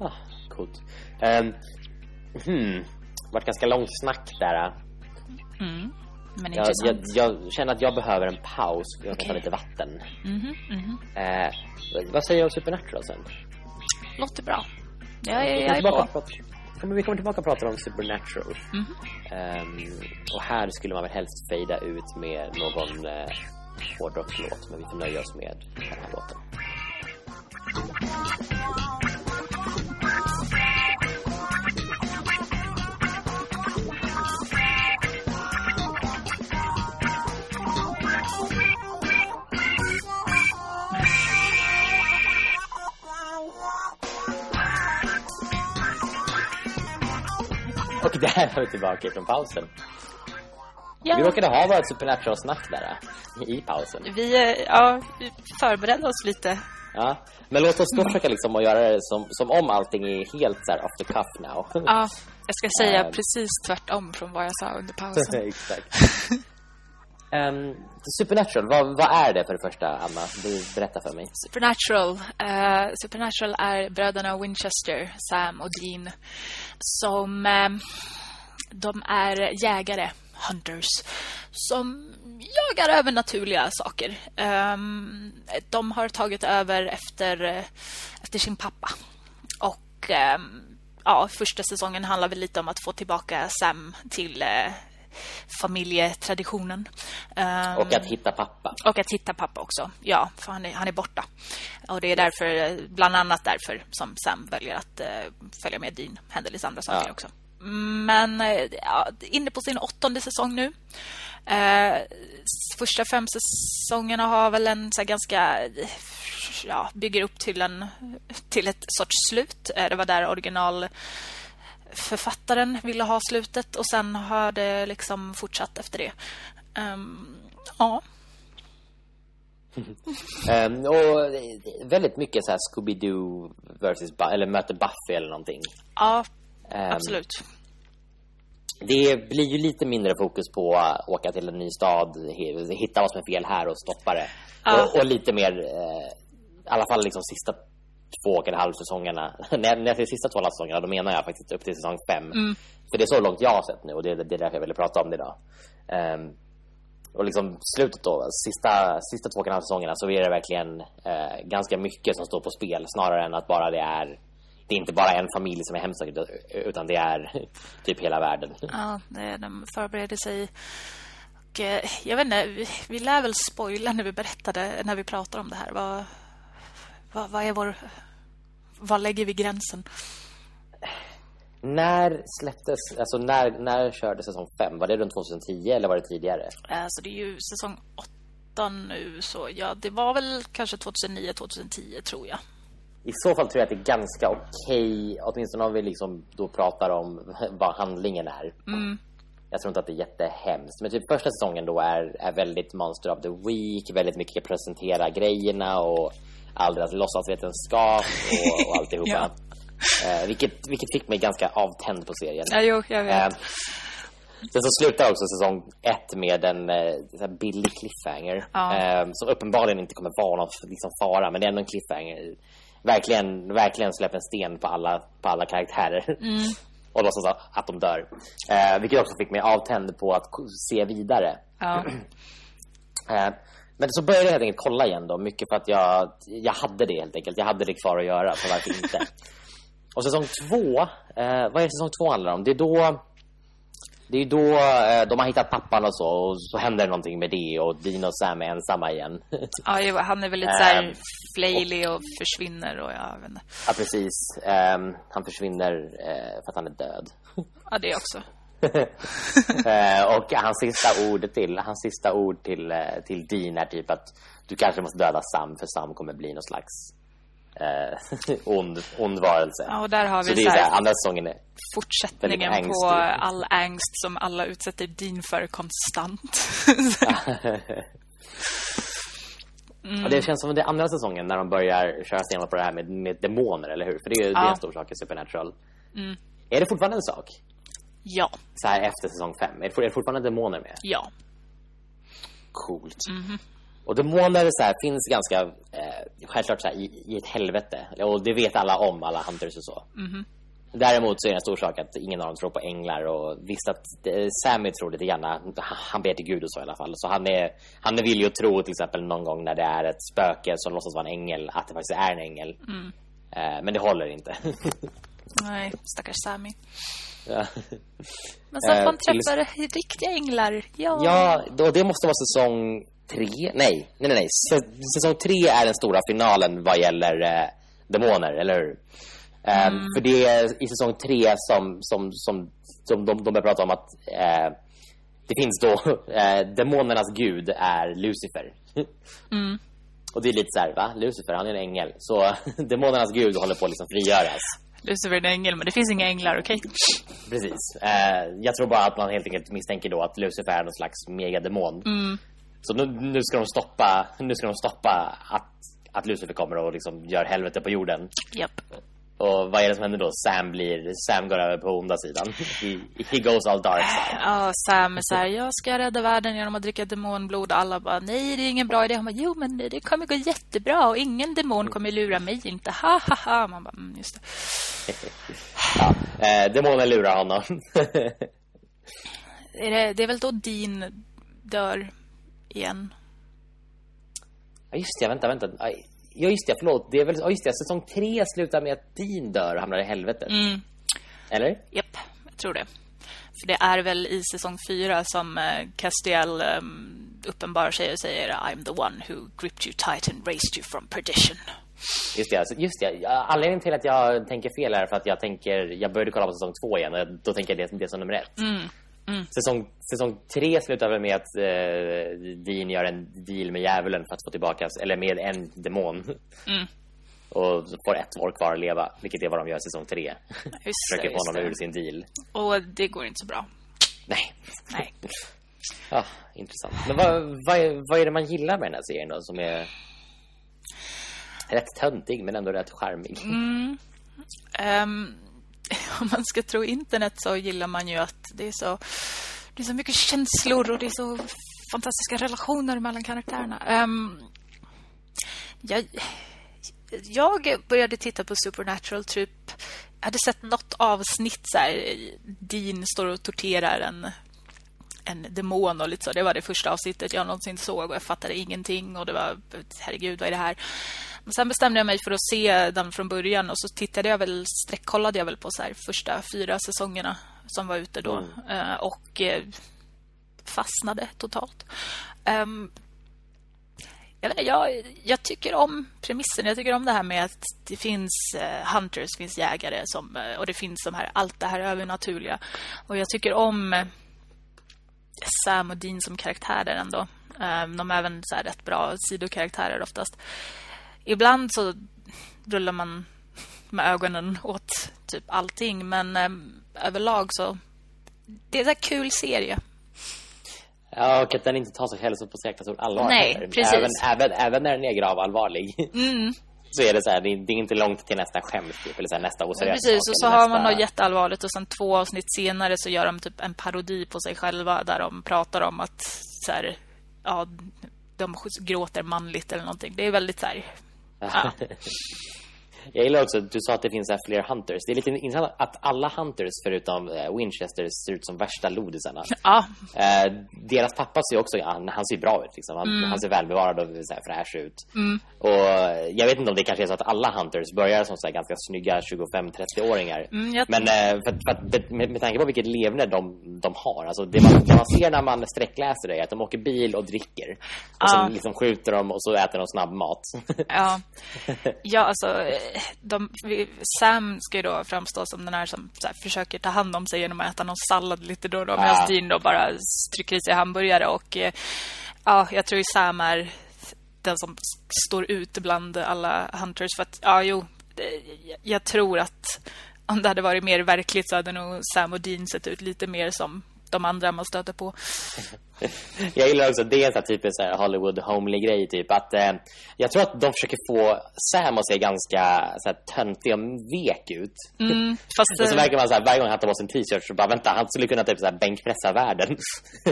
ah, coolt. Um, hmm. Vart ganska långt snack där. Mm. Men jag, jag, jag, känner att jag behöver en paus. Jag okay. ta lite vatten. Mm -hmm, mm -hmm. Eh, vad säger du om Supernatural sen? Låter bra. Jag, jag, jag är på. Kommer, vi kommer tillbaka och pratar om Supernatural. Mm um, och här skulle man väl helst fejda ut med någon uh, hårdrockslåt. Men vi får nöja oss med den här låten. Och där är vi tillbaka från pausen. Ja. Vi råkade ha vårt Supernatural-snack där i pausen. Vi, ja, vi förberedde oss lite. Ja, men låt oss då försöka liksom att göra det som, som om allting är helt så här off the cuff now. Ja, jag ska säga um, precis tvärtom från vad jag sa under pausen. Exakt. um, Supernatural, vad, vad, är det för det första, Anna? Du, berätta för mig. Supernatural. Uh, Supernatural är bröderna Winchester, Sam och Dean, som um, de är jägare hunters som jagar övernaturliga saker. Um, de har tagit över efter, eh, efter sin pappa. Och um, ja, första säsongen handlar väl lite om att få tillbaka Sam till uh, familjetraditionen. Um, och att hitta pappa. Och att hitta pappa också. Ja, för han är, han är borta. Och det är därför, bland annat därför som Sam väljer att uh, följa med Dean. Händer lite andra saker ja. också. Men eh, ja, inne på sin åttonde säsong nu. Eh, första fem säsongerna har väl en så ganska ja, bygger upp till en till ett sorts slut. Eh, det var där originalförfattaren ville ha slutet och sen har det liksom fortsatt efter det. Um, ja. um, och väldigt mycket så här Scooby-Doo versus eller möter Buffy eller någonting. Ja, Um, Absolut. Det blir ju lite mindre fokus på att åka till en ny stad, hitta vad som är fel här och stoppa det. Uh. Och, och, lite mer, eh, i alla fall liksom sista två och en halv säsongerna. när, när jag säger sista två säsongerna, då menar jag faktiskt upp till säsong fem. Mm. För det är så långt jag har sett nu och det, det är därför jag ville prata om det idag. Um, och liksom slutet då, sista, sista två och en halv säsongerna så är det verkligen eh, ganska mycket som står på spel snarare än att bara det är det är inte bara en familj som är hemsökt utan det är typ hela världen. Ja, de förbereder sig. Och, eh, jag vet inte, vi, vi lär väl spoila när vi berättade, när vi pratar om det här. Vad, vad, vad är vår... Vad lägger vi gränsen? När släpptes, alltså när, när körde säsong 5? Var det runt 2010 eller var det tidigare? Alltså det är ju säsong 8 nu så ja, det var väl kanske 2009-2010 tror jag. I så fall tror jag att det är ganska okej, okay, åtminstone om vi liksom då pratar om vad handlingen är. Mm. Jag tror inte att det är jättehemskt. Men typ första säsongen då är, är väldigt Monster of the Week, väldigt mycket presentera grejerna och all deras låtsasvetenskap och, och alltihopa. ja. eh, vilket, vilket fick mig ganska avtänd på serien. Ja, jo, jag vet. Eh, Sen så slutar också säsong ett med en eh, billig cliffhanger. Ja. Eh, som uppenbarligen inte kommer vara någon liksom, fara, men det är ändå en cliffhanger verkligen, verkligen släpper en sten på alla, på alla karaktärer. Mm. och låtsas att de dör. Eh, vilket också fick mig avtänd på att se vidare. Ja. eh, men så började jag helt enkelt kolla igen då. Mycket för att jag, jag hade det helt enkelt. Jag hade det kvar att göra, så varför inte? och säsong två, eh, vad är det säsong två handlar om? Det är då det är då eh, de har hittat pappan och så och så händer någonting med det och Dino och Sam är ensamma igen. Ja, han är väl lite så här um, flailig och, och försvinner och jag vet inte. Ja, precis. Um, han försvinner uh, för att han är död. Ja, det också. Eh, och hans sista ord till, hans sista ord till, eh, till Dean är typ att du kanske måste döda Sam för Sam kommer bli någon slags eh, ond, ond varelse. Ja, och där har vi så det så så här- andra säsongen är Fortsättningen på ängslig. all angst som alla utsätter Dean för konstant. Och det känns som det andra säsongen när de börjar köra stenhårt på det här med, med demoner, eller hur? För det är ju det är Ja. en stor sak i Supernatural. Är det fortfarande en sak? Ja, Så här efter säsong fem? Är det, fortfarande demoner med? ja. Coolt. Och demoner så här, finns ganska eh, självklart så här, i, i ett helvete. Och det vet alla om, alla hunters och så. Däremot så är det en stor sak att ingen av dem tror på änglar. Och visst att eh, Sammy tror lite gärna, han- ber till Gud och så i alla fall. Så han är, han är villig att tro till exempel någon gång när det är ett spöke som låtsas vara en ängel, att det faktiskt är en ängel. Eh, men det håller inte. Nej, stackars Sammy. Ja. Men sen Eh, får han till- riktiga änglar. Ja. Ja, då, det måste vara säsong tre. Nej, nej, nej. nej. Sä- Säsong tre är den stora finalen vad gäller eh, demoner, eller hur? Eh, För det är i säsong tre som, som, som, som de, de börjar prata om att eh, det finns då eh, demonernas gud är Lucifer. Och det är lite så här, va? Lucifer, han är en ängel. Så demonernas gud håller på att liksom frigöras. Lucifer är en ängel, men det finns inga änglar, okej? Precis. Eh, jag tror bara att man helt enkelt misstänker då att Lucifer är någon slags megademon. Så nu, nu ska de stoppa, nu ska de stoppa att, att Lucifer kommer och liksom gör helvete på jorden. Japp. Och vad är det som händer då? Sam blir, Sam går över på onda sidan. He, he goes all dark side. Ja, Sam är så här, jag ska rädda världen genom att dricka demonblod. Alla bara, nej det är ingen bra idé. Han bara, jo men det kommer gå jättebra och ingen demon kommer lura mig inte. Ha ha ha. Man bara, mm, just det. Ja, eh, demonen lurar honom. Är det, det är väl då Dean dör igen? ja, just det, vänta, vänta. Aj, Ja, just det, förlåt. Det är väl, ja, just det, säsong tre slutar med att Dean dör och hamnar i helvetet. Eller? Japp, jag tror det. För det är väl i säsong fyra som eh, Castiel eh, uppenbarar sig och säger I'm the one who gripped you tight and raised you from perdition. Just det, alltså, just det. Anledningen till att jag tänker fel är för att jag tänker, jag började kolla på säsong två igen och då tänker jag det, det som nummer ett. Säsong, säsong tre slutar väl med att eh, Dean gör en deal med djävulen för att få tillbaka, eller med en demon. Och får ett år kvar att leva, vilket är vad de gör i säsong tre. Just Försöker få honom det. ur sin deal. Och det går inte så bra. Nej. Nej. Ja, intressant. Men vad, vad, är, vad är det man gillar med den här serien då som är rätt töntig men ändå rätt charmig? Ehm, om man ska tro internet så gillar man ju att det är så, det är så mycket känslor och det är så fantastiska relationer mellan karaktärerna. Ehm, jag, jag började titta på Supernatural typ jag hade sett något avsnitt så här, Dean står och torterar en en demon och lite så. Det var det första avsnittet jag någonsin såg och jag fattade ingenting och det var herregud, vad är det här? Men sen bestämde jag mig för att se den från början och så tittade jag väl, sträckkollade jag väl på så här första fyra säsongerna som var ute då Eh, och eh, fastnade totalt. Ehm, jag, vet inte, jag, jag tycker om premissen. Jag tycker om det här med att det finns eh, hunters, det finns jägare som, och det finns de här, allt det här övernaturliga. Och jag tycker om Sam och Dean som karaktärer ändå. Um, de är även så rätt bra sidokaraktärer oftast. Ibland så rullar man med ögonen åt typ allting. Men um, överlag så... Det är en kul serie. Ja, och att den inte tar sig själv så på stort allvar Nej, heller. precis. Även, även, även när den är gravallvarlig. Mm. Så är det så här, det är, inte långt till nästa skämt typ, eller så här, nästa oseriösa Precis, och så eller har man nästa- något jätteallvarligt och sen två avsnitt senare så gör de typ en parodi på sig själva där de pratar om att så här, ja, de gråter manligt eller någonting. Det är väldigt så här, ja. Jag gillar också att du sa att det finns här fler hunters. Det är lite intressant att alla hunters förutom eh, Winchester ser ut som värsta lodisarna. ja, Eh, deras pappa ser också, han, han ser bra ut liksom. Han, Mm. han ser välbevarad och så här fräsch ut. Och eh, jag vet inte om det kanske är så att alla hunters börjar som så ganska snygga 25-30-åringar. Mm, jag- Men eh, för, för, att- med, med tanke på vilket leverne de, de har. Alltså det, man, det man ser när man sträckläser det är att de åker bil och dricker. Och Ja. så liksom skjuter de och så äter de snabb mat. Ja, ja alltså eh, de, Sam ska ju då framstå som den här som här, försöker ta hand om sig genom att äta någon sallad lite då och då. Medan Dean då bara trycker i sig hamburgare. Och eh, ja, jag tror ju Sam är den som står ut bland alla hunters. För att, ja, jo, jag tror att om det hade varit mer verkligt så hade nog Sam och Dean sett ut lite mer som de andra man stöter på. jag gillar också det är typiskt så Hollywood homely grej typ att eh, jag tror att de försöker få Sam att se ganska så här töntig och vek ut. Mm, fast och så verkar man så här, varje gång han tar på sin t-shirt så bara vänta, han skulle kunna typ så här bänkpressa världen.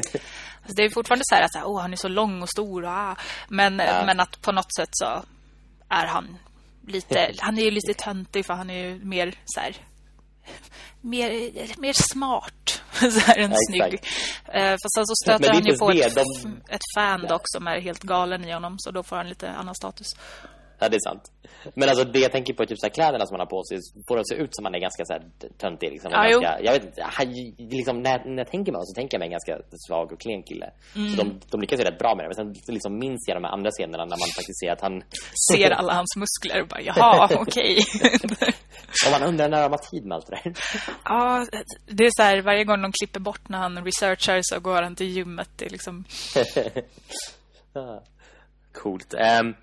det är fortfarande så här att åh, han är så lång och stor och, ah. men ja. men att på något sätt så är han lite han är ju lite töntig för han är ju mer så här mer, mer smart så här en ja, snygg. Eh, fast sen så stöter han ju på ett, de... ett fan dock som är helt galen i honom så då får han lite annan status. Ja, det är sant. Men alltså det jag tänker på typ så här, kläderna som han har på sig får det se ut som han är ganska så här töntig liksom. Ja, ganska, jag vet inte, liksom, när, när jag tänker mig så tänker jag mig en ganska svag och klen kille. Mm. Så de, de lyckas ju rätt bra med det. Men sen liksom minns jag de andra scenerna när man faktiskt ser att han... Ser alla hans muskler och bara, jaha, okej. Och man undrar när de har tid med allt det där. Ja, det är så här, varje gång de klipper bort när han researchar så går han till gymmet. Det är liksom... Coolt. Um,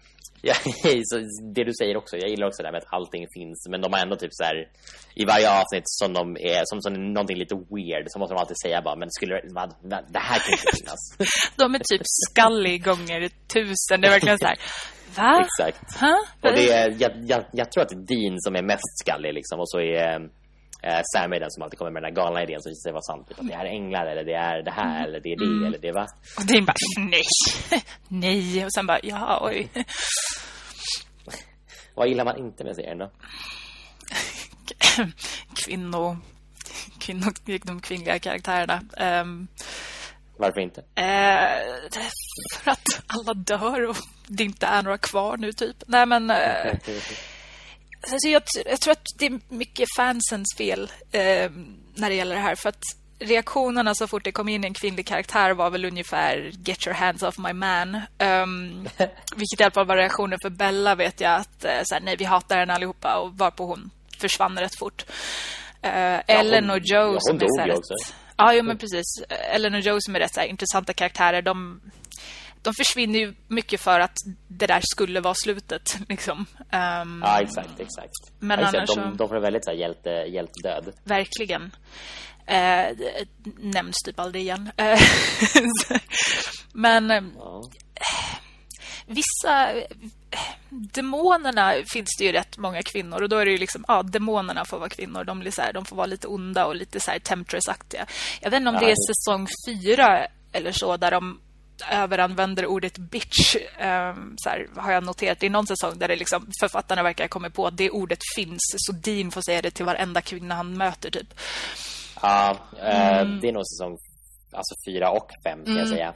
Ja, det du säger också, jag gillar också det här med att allting finns Men de har ändå typ så här I varje avsnitt som de är Som, som någonting lite weird Så måste de alltid säga bara Men skulle vad, det här kan inte finnas De är typ skallig gånger tusen Det är verkligen så här Va? Exakt huh? Och det är, jag, jag, jag tror att det är Dean som är mest skallig liksom Och så är eh, Sam är den som alltid kommer med den där galna idén som visar sig vara sant. Typ att det är änglar eller det är det här eller det är det mm. eller det va? Och Dean bara, nej, nej. Och sen bara, ja, oj. Vad gillar man inte med serien då? Kvinnor, kvinnor, de kvinnliga karaktärerna. Um, Varför inte? Uh, för att alla dör och det inte är några kvar nu typ. Nej men... Uh, Alltså jag, jag, tror att det är mycket fansens fel eh, när det gäller det här. För att reaktionerna så fort det kom in en kvinnlig karaktär var väl ungefär Get your hands off my man. Um, vilket i alla fall var reaktionen för Bella vet jag att uh, så här, nej vi hatar henne allihopa och var på hon försvann rätt fort. Uh, ja, Ellen och Joe ja, som är så här. Ja, jo, men precis. Ellen och Joe som är rätt så här, intressanta karaktärer. De de försvinner ju mycket för att det där skulle vara slutet. Liksom. Um, ja, exakt. exakt. Men exakt. De, de får väldigt så här, hjälte, hjältedöd. Verkligen. Eh, nämns typ aldrig igen. Eh, men ja. vissa demonerna finns det ju rätt många kvinnor och då är det ju liksom ja, demonerna får vara kvinnor. De blir så här, de får vara lite onda och lite så här temptress-aktiga. Jag vet inte om ja, det är säsong fyra eller så där de överanvänder ordet bitch um, så här, har jag noterat. Är någon säsong där det liksom, författarna verkar ha kommit på att det ordet finns. Så Dean får säga det till varenda kvinna han möter typ. Ja, uh, mm. det är nog säsong alltså fyra och fem kan mm. jag säga.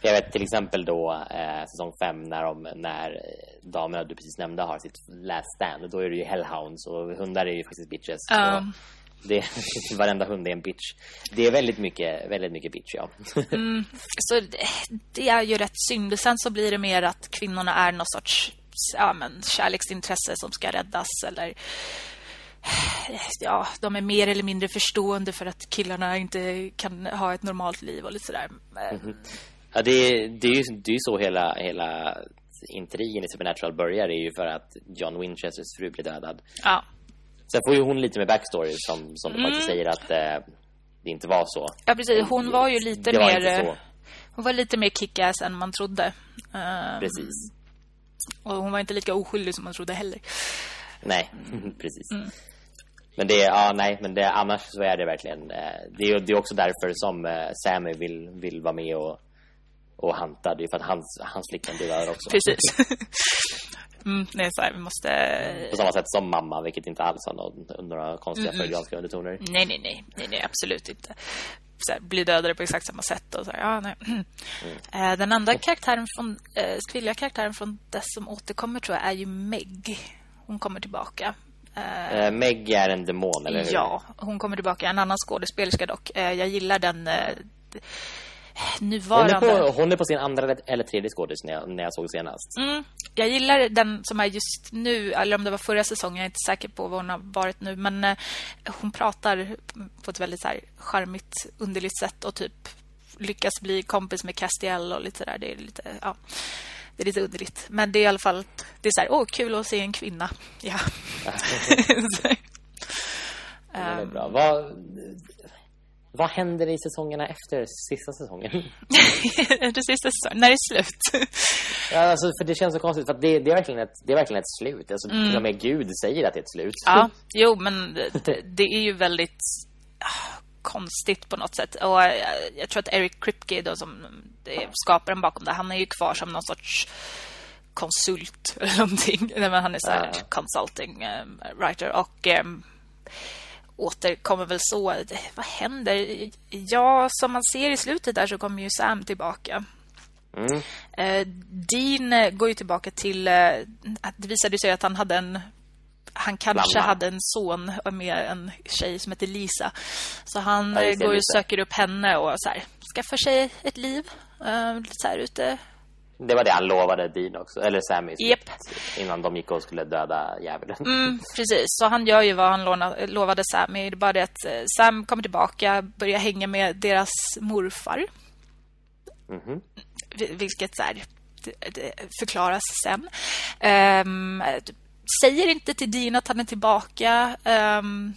Jag vet till exempel då eh, säsong fem när, de, när damerna du precis nämnde har sitt last stand. Då är det ju hellhounds och hundar är ju faktiskt bitches. Um. Det, varenda hund är en bitch. Det är väldigt mycket, väldigt mycket bitch, ja. mm, så det, det, är ju rätt synd. Sen så blir det mer att kvinnorna är någon sorts ja, men, kärleksintresse som ska räddas. Eller ja, de är mer eller mindre förstående för att killarna inte kan ha ett normalt liv och lite sådär. Mm. Ja, det, det, är ju, det är ju så hela, hela intrigen i Supernatural börjar. Är ju för att John Winchesters fru blir dödad. Ja. Sen får ju hon lite med backstory som, som mm. faktiskt säger att eh, det inte var så. Ja, precis. Hon var ju lite var mer... Eh, hon var lite mer kickass än man trodde. Um, precis. Och hon var inte lika oskyldig som man trodde heller. Nej, precis. Mm. Men det ja nej, men det annars så är det verkligen eh, det är det är också därför som eh, Sammy vill vill vara med och och hanta det är för att hans hans flickvän dör också. Precis. Mm, nej, så här, vi måste... På samma sätt som mamma, vilket inte alls har någon, några konstiga mm, freudianska undertoner. Nej, nej, nej, nej, nej, absolut inte. Så här, blir dödade på exakt samma sätt och så här, ja, nej. Mm. Eh, den andra karaktären från eh, kvinnliga karaktären från det som återkommer tror jag är ju Meg. Hon kommer tillbaka. Eh, Meg är en demon eller hur? Ja, hon kommer tillbaka en annan skådespelerska dock. Jag gillar den nuvarande. Hon är, på, hon är på sin andra eller tredje skådis när jag, när jag såg senast. Mm, jag gillar den som är just nu, eller om det var förra säsongen, jag är inte säker på vad hon har varit nu. Men eh, hon pratar på ett väldigt så här, charmigt, underligt sätt och typ lyckas bli kompis med Castiel och lite sådär. Det är lite, ja, det är lite underligt. Men det är i alla fall, det är så här, åh, kul att se en kvinna. Ja. det är bra. Vad, vad händer i säsongerna efter sista säsongen? efter sista säsongen? När det är slut? ja, alltså, för det känns så konstigt. För det, det, är verkligen ett, det är verkligen ett slut. Alltså, mm. Till och med Gud säger att det är ett slut. Ja, jo, men det, det är ju väldigt ah, konstigt på något sätt. Och jag, jag tror att Eric Kripke, då, som skaparen bakom det, han är ju kvar som någon sorts konsult eller någonting. Men han är så här, ja. consulting um, writer. Och... Um, återkommer väl så. Vad händer? Ja, som man ser i slutet där så kommer ju Sam tillbaka. Mm. Eh, Dean går ju tillbaka till... Eh, det visade sig att han hade en... Han kanske Mamma. hade en son med en tjej som heter Lisa. Så han ja, går och söker upp henne och så här, skaffar sig ett liv. Uh, så här ute det var det han lovade Dean också, eller Sammy yep. innan de gick och skulle döda djävulen. Mm, precis, så han gör ju vad han lovade Sammy. Det är bara det att eh, Sam kommer tillbaka, börjar hänga med deras morfar. Mm -hmm. Vilket så här, förklaras sen. Um, säger inte till Dean att han är tillbaka. Um,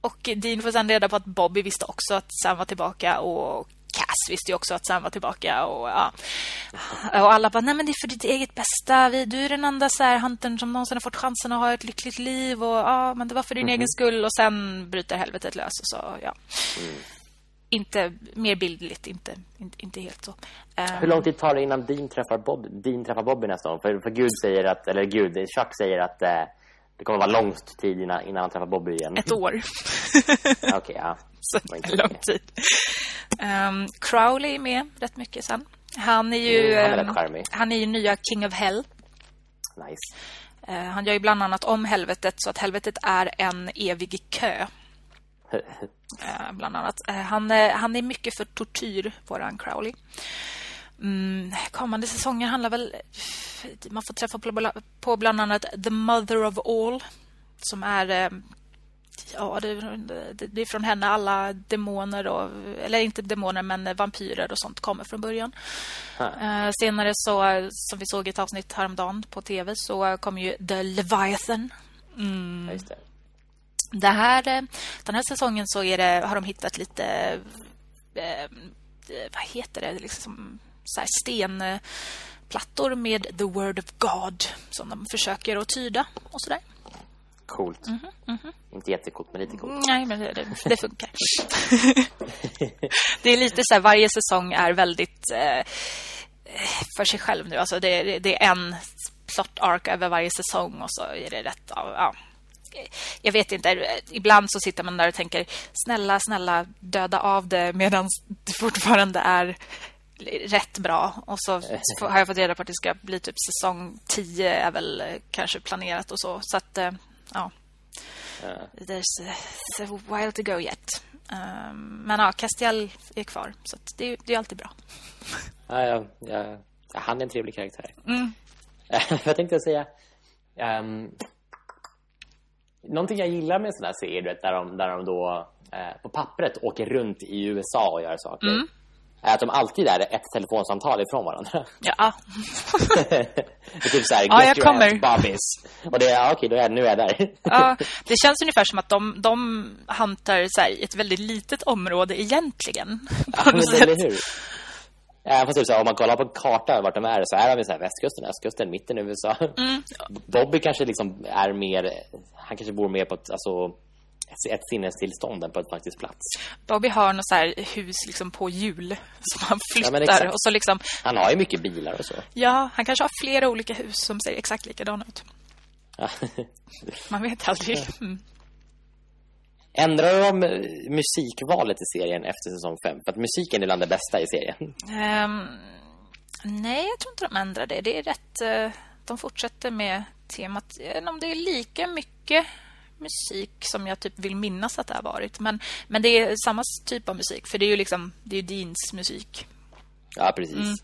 och Dean får sen reda på att Bobby visste också att Sam var tillbaka och Cass visste ju också att Sam var tillbaka. Och, ja. och alla bara, nej men det är för ditt eget bästa. Du är den enda så här, huntern som någonsin har fått chansen att ha ett lyckligt liv. Och ja, men det var för din mm egen skull. Och sen bryter helvetet lös. Och så, ja. Mm. Inte mer bildligt, inte, inte, inte helt så. Hur lång tid tar det innan Dean träffar, Bob, Dean träffar Bobby nästa gång? För, för Gud säger att, eller Gud, Chuck säger att eh, det kommer vara långt tid innan, innan han träffar Bobby igen. Ett år. Okej, okay, ja. Så lång tid. Um, Crowley är med rätt mycket sen. Han är ju, mm, han, är han är ju nya King of Hell. Nice. Uh, han gör ju bland annat om helvetet så att helvetet är en evig kö. uh, bland annat. Uh, han, han är mycket för tortyr, våran Crowley. Mm, kommande säsonger handlar väl... Man får träffa på, bland annat The Mother of All som är ja, det, är från henne alla demoner och, eller inte demoner men vampyrer och sånt kommer från början. Uh, senare så som vi såg i ett avsnitt häromdagen på tv så kommer ju The Leviathan. Mm. Just det. här eh, den här säsongen så det har de hittat lite eh, vad heter det liksom så här stenplattor med the word of God som de försöker att tyda och så där. Coolt. Mm -hmm, mm -hmm. Inte jättecoolt, men lite coolt. Nej, men det, det, det funkar. det är lite så här, varje säsong är väldigt eh, för sig själv nu. Alltså det, det är en plot arc över varje säsong och så är det rätt av, ja. Jag vet inte, ibland så sitter man där och tänker snälla, snälla döda av det medan det fortfarande är rätt bra. Och så har jag fått reda på att det ska bli typ säsong 10 är väl kanske planerat och så. Så att ja. Uh. There's a, while to go yet. Um, men ja, Castiel är kvar. Så det, det är alltid bra. Ja, ja, ja, han är en trevlig karaktär. Mm. jag tänkte säga... Um, någonting jag gillar med sådana här serier där de, där de då eh, på pappret åker runt i USA och gör saker. Mm är att de alltid är ett telefonsamtal ifrån varandra. Ja. det är typ så här, ja, jag kommer. Bobbies. Och det är, ja, okej, då är, nu är jag där. ja, det känns ungefär som att de, de hantar så här, ett väldigt litet område egentligen. Ja, men eller hur? Ja, fast typ så här, om man kollar på en karta vart de är så är de så här, västkusten, östkusten, mitten i USA. Mm. Bobby kanske liksom är mer, han kanske bor mer på ett, alltså ett sinnestillstånd än på ett faktiskt plats. Bobby har något så här hus liksom på hjul som han flyttar. Ja, och så liksom... Han har ju mycket bilar och så. Ja, han kanske har flera olika hus som ser exakt likadana ut. Ja. Man vet aldrig. Mm. Ändrar de musikvalet i serien efter säsong 5? För att musiken är bland det bästa i serien. Um, nej, jag tror inte de ändrar det. Det är rätt... Uh, de fortsätter med temat. Om det är lika mycket musik som jag typ vill minnas att det har varit. Men, men det är samma typ av musik. För det är ju liksom det är Deans musik. Ja, precis. Mm.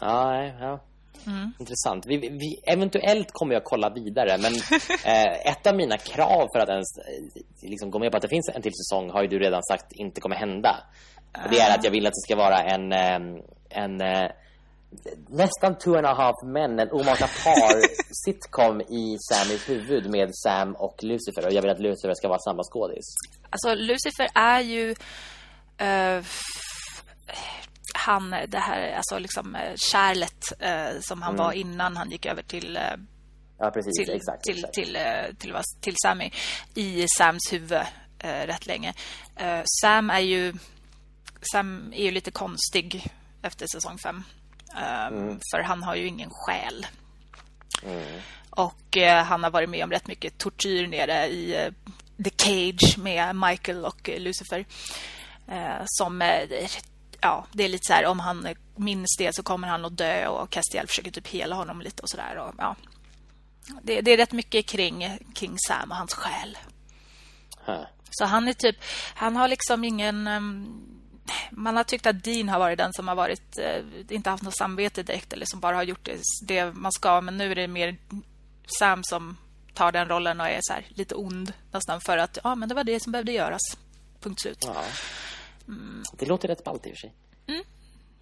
Ja, ja. Mm. Intressant. Vi, vi, eventuellt kommer jag kolla vidare, men eh, ett av mina krav för att ens eh, liksom, gå med på att det finns en till säsong har ju du redan sagt inte kommer hända. Och det är att jag vill att det ska vara en, eh, en eh, nästan two and a half men, en omaka par sitcom i Sammys huvud med Sam och Lucifer. Och jag vill att Lucifer ska vara samma skådis. Alltså, Lucifer är ju... Uh, han, det här, alltså liksom uh, kärlet uh, som han mm. var innan han gick över till... ja, precis. Till, exakt, till, exakt. Till, till, till, till Sammy i Sams huvud rätt länge. Sam är ju... Sam är ju lite konstig efter säsong fem. Um, mm. För han har ju ingen själ. Mm. Och uh, han har varit med om rätt mycket tortyr nere i uh, The Cage med Michael och uh, Lucifer. som, ja, det är lite så här, om han minns det så kommer han att dö och Castiel försöker typ hela honom lite och sådär. Och, ja. det, det, är rätt mycket kring, kring Sam och hans själ. Huh. Så han är typ, han har liksom ingen... Um, man har tyckt att Dean har varit den som har varit eh, inte haft något samvete direkt eller som bara har gjort det, det man ska men nu är det mer Sam som tar den rollen och är så här, lite ond nästan för att ja men det var det som behövde göras. Punkt slut. Ja. Mm. Det låter rätt ballt i och för sig. Mm.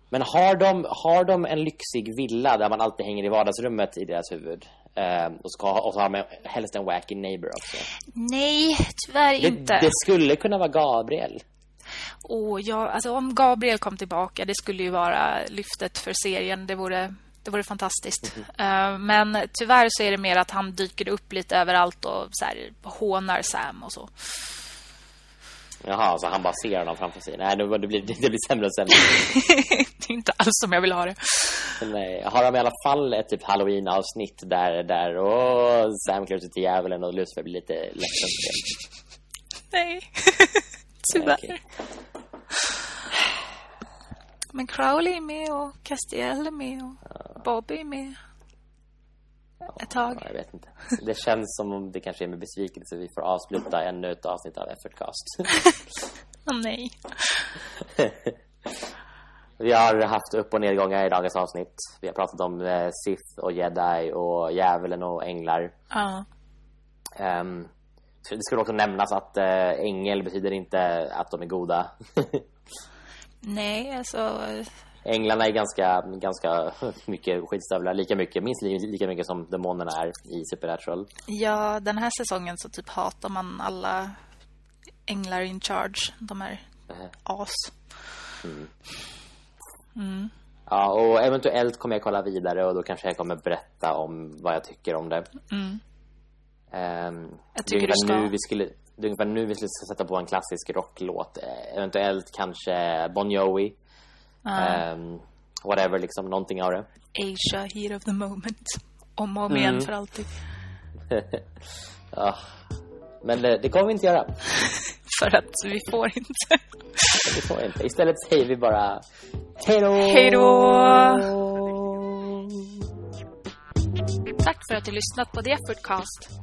Men har de, har de en lyxig villa där man alltid hänger i vardagsrummet i deras huvud? Uh, och, ska, och så har man helst en wacky neighbor också. Nej, tyvärr det, inte. Det skulle kunna vara Gabriel. Och ja, alltså om Gabriel kom tillbaka, det skulle ju vara lyftet för serien. Det vore, det vore fantastiskt. Mm. Uh, men tyvärr så är det mer att han dyker upp lite överallt och så här, hånar Sam och så. Jaha, så han bara ser honom framför sig. Nej, det blir, det blir sämre och sämre. det är inte alls som jag vill ha det. Nej, har de i alla fall ett typ Halloween-avsnitt där, där och Sam klär sig till djävulen och Lucifer blir lite ledsen. Nej. Tyvärr. Okay. Men Crowley är med och Castiel är med och ja. Bobby är med. Ett tag. Ja, jag vet inte. Det känns som om det kanske är med besvikelse vi får avsluta ännu ett avsnitt av Effortcast. Åh oh, nej. vi har haft upp- och nedgångar i dagens avsnitt. Vi har pratat om eh, Sith och Jedi och djävulen och änglar. Ja. Um, det skulle också nämnas att äh, ängel betyder inte att de är goda. Nej, alltså... Änglarna är ganska, ganska mycket skitstövlar. Lika mycket, minst lika mycket som demonerna är i Supernatural. Ja, den här säsongen så typ hatar man alla änglar in charge. De är uh-huh. as. Mm. Mm. Ja, och eventuellt kommer jag kolla vidare och då kanske jag kommer berätta om vad jag tycker om det. Mm. Um, jag tycker du ska. Nu vi skulle, det är ungefär nu vi skulle sätta på en klassisk rocklåt. Eh, eventuellt kanske Bon Jovi. Uh. Um, whatever, liksom någonting av det. Asia, heat of the moment. Om och om igen mm. för alltid. ja. Men det, det kommer vi inte göra. för att vi får inte. vi får inte. Istället säger vi bara hej då! Hej då! Tack för att du lyssnat på The Effortcast.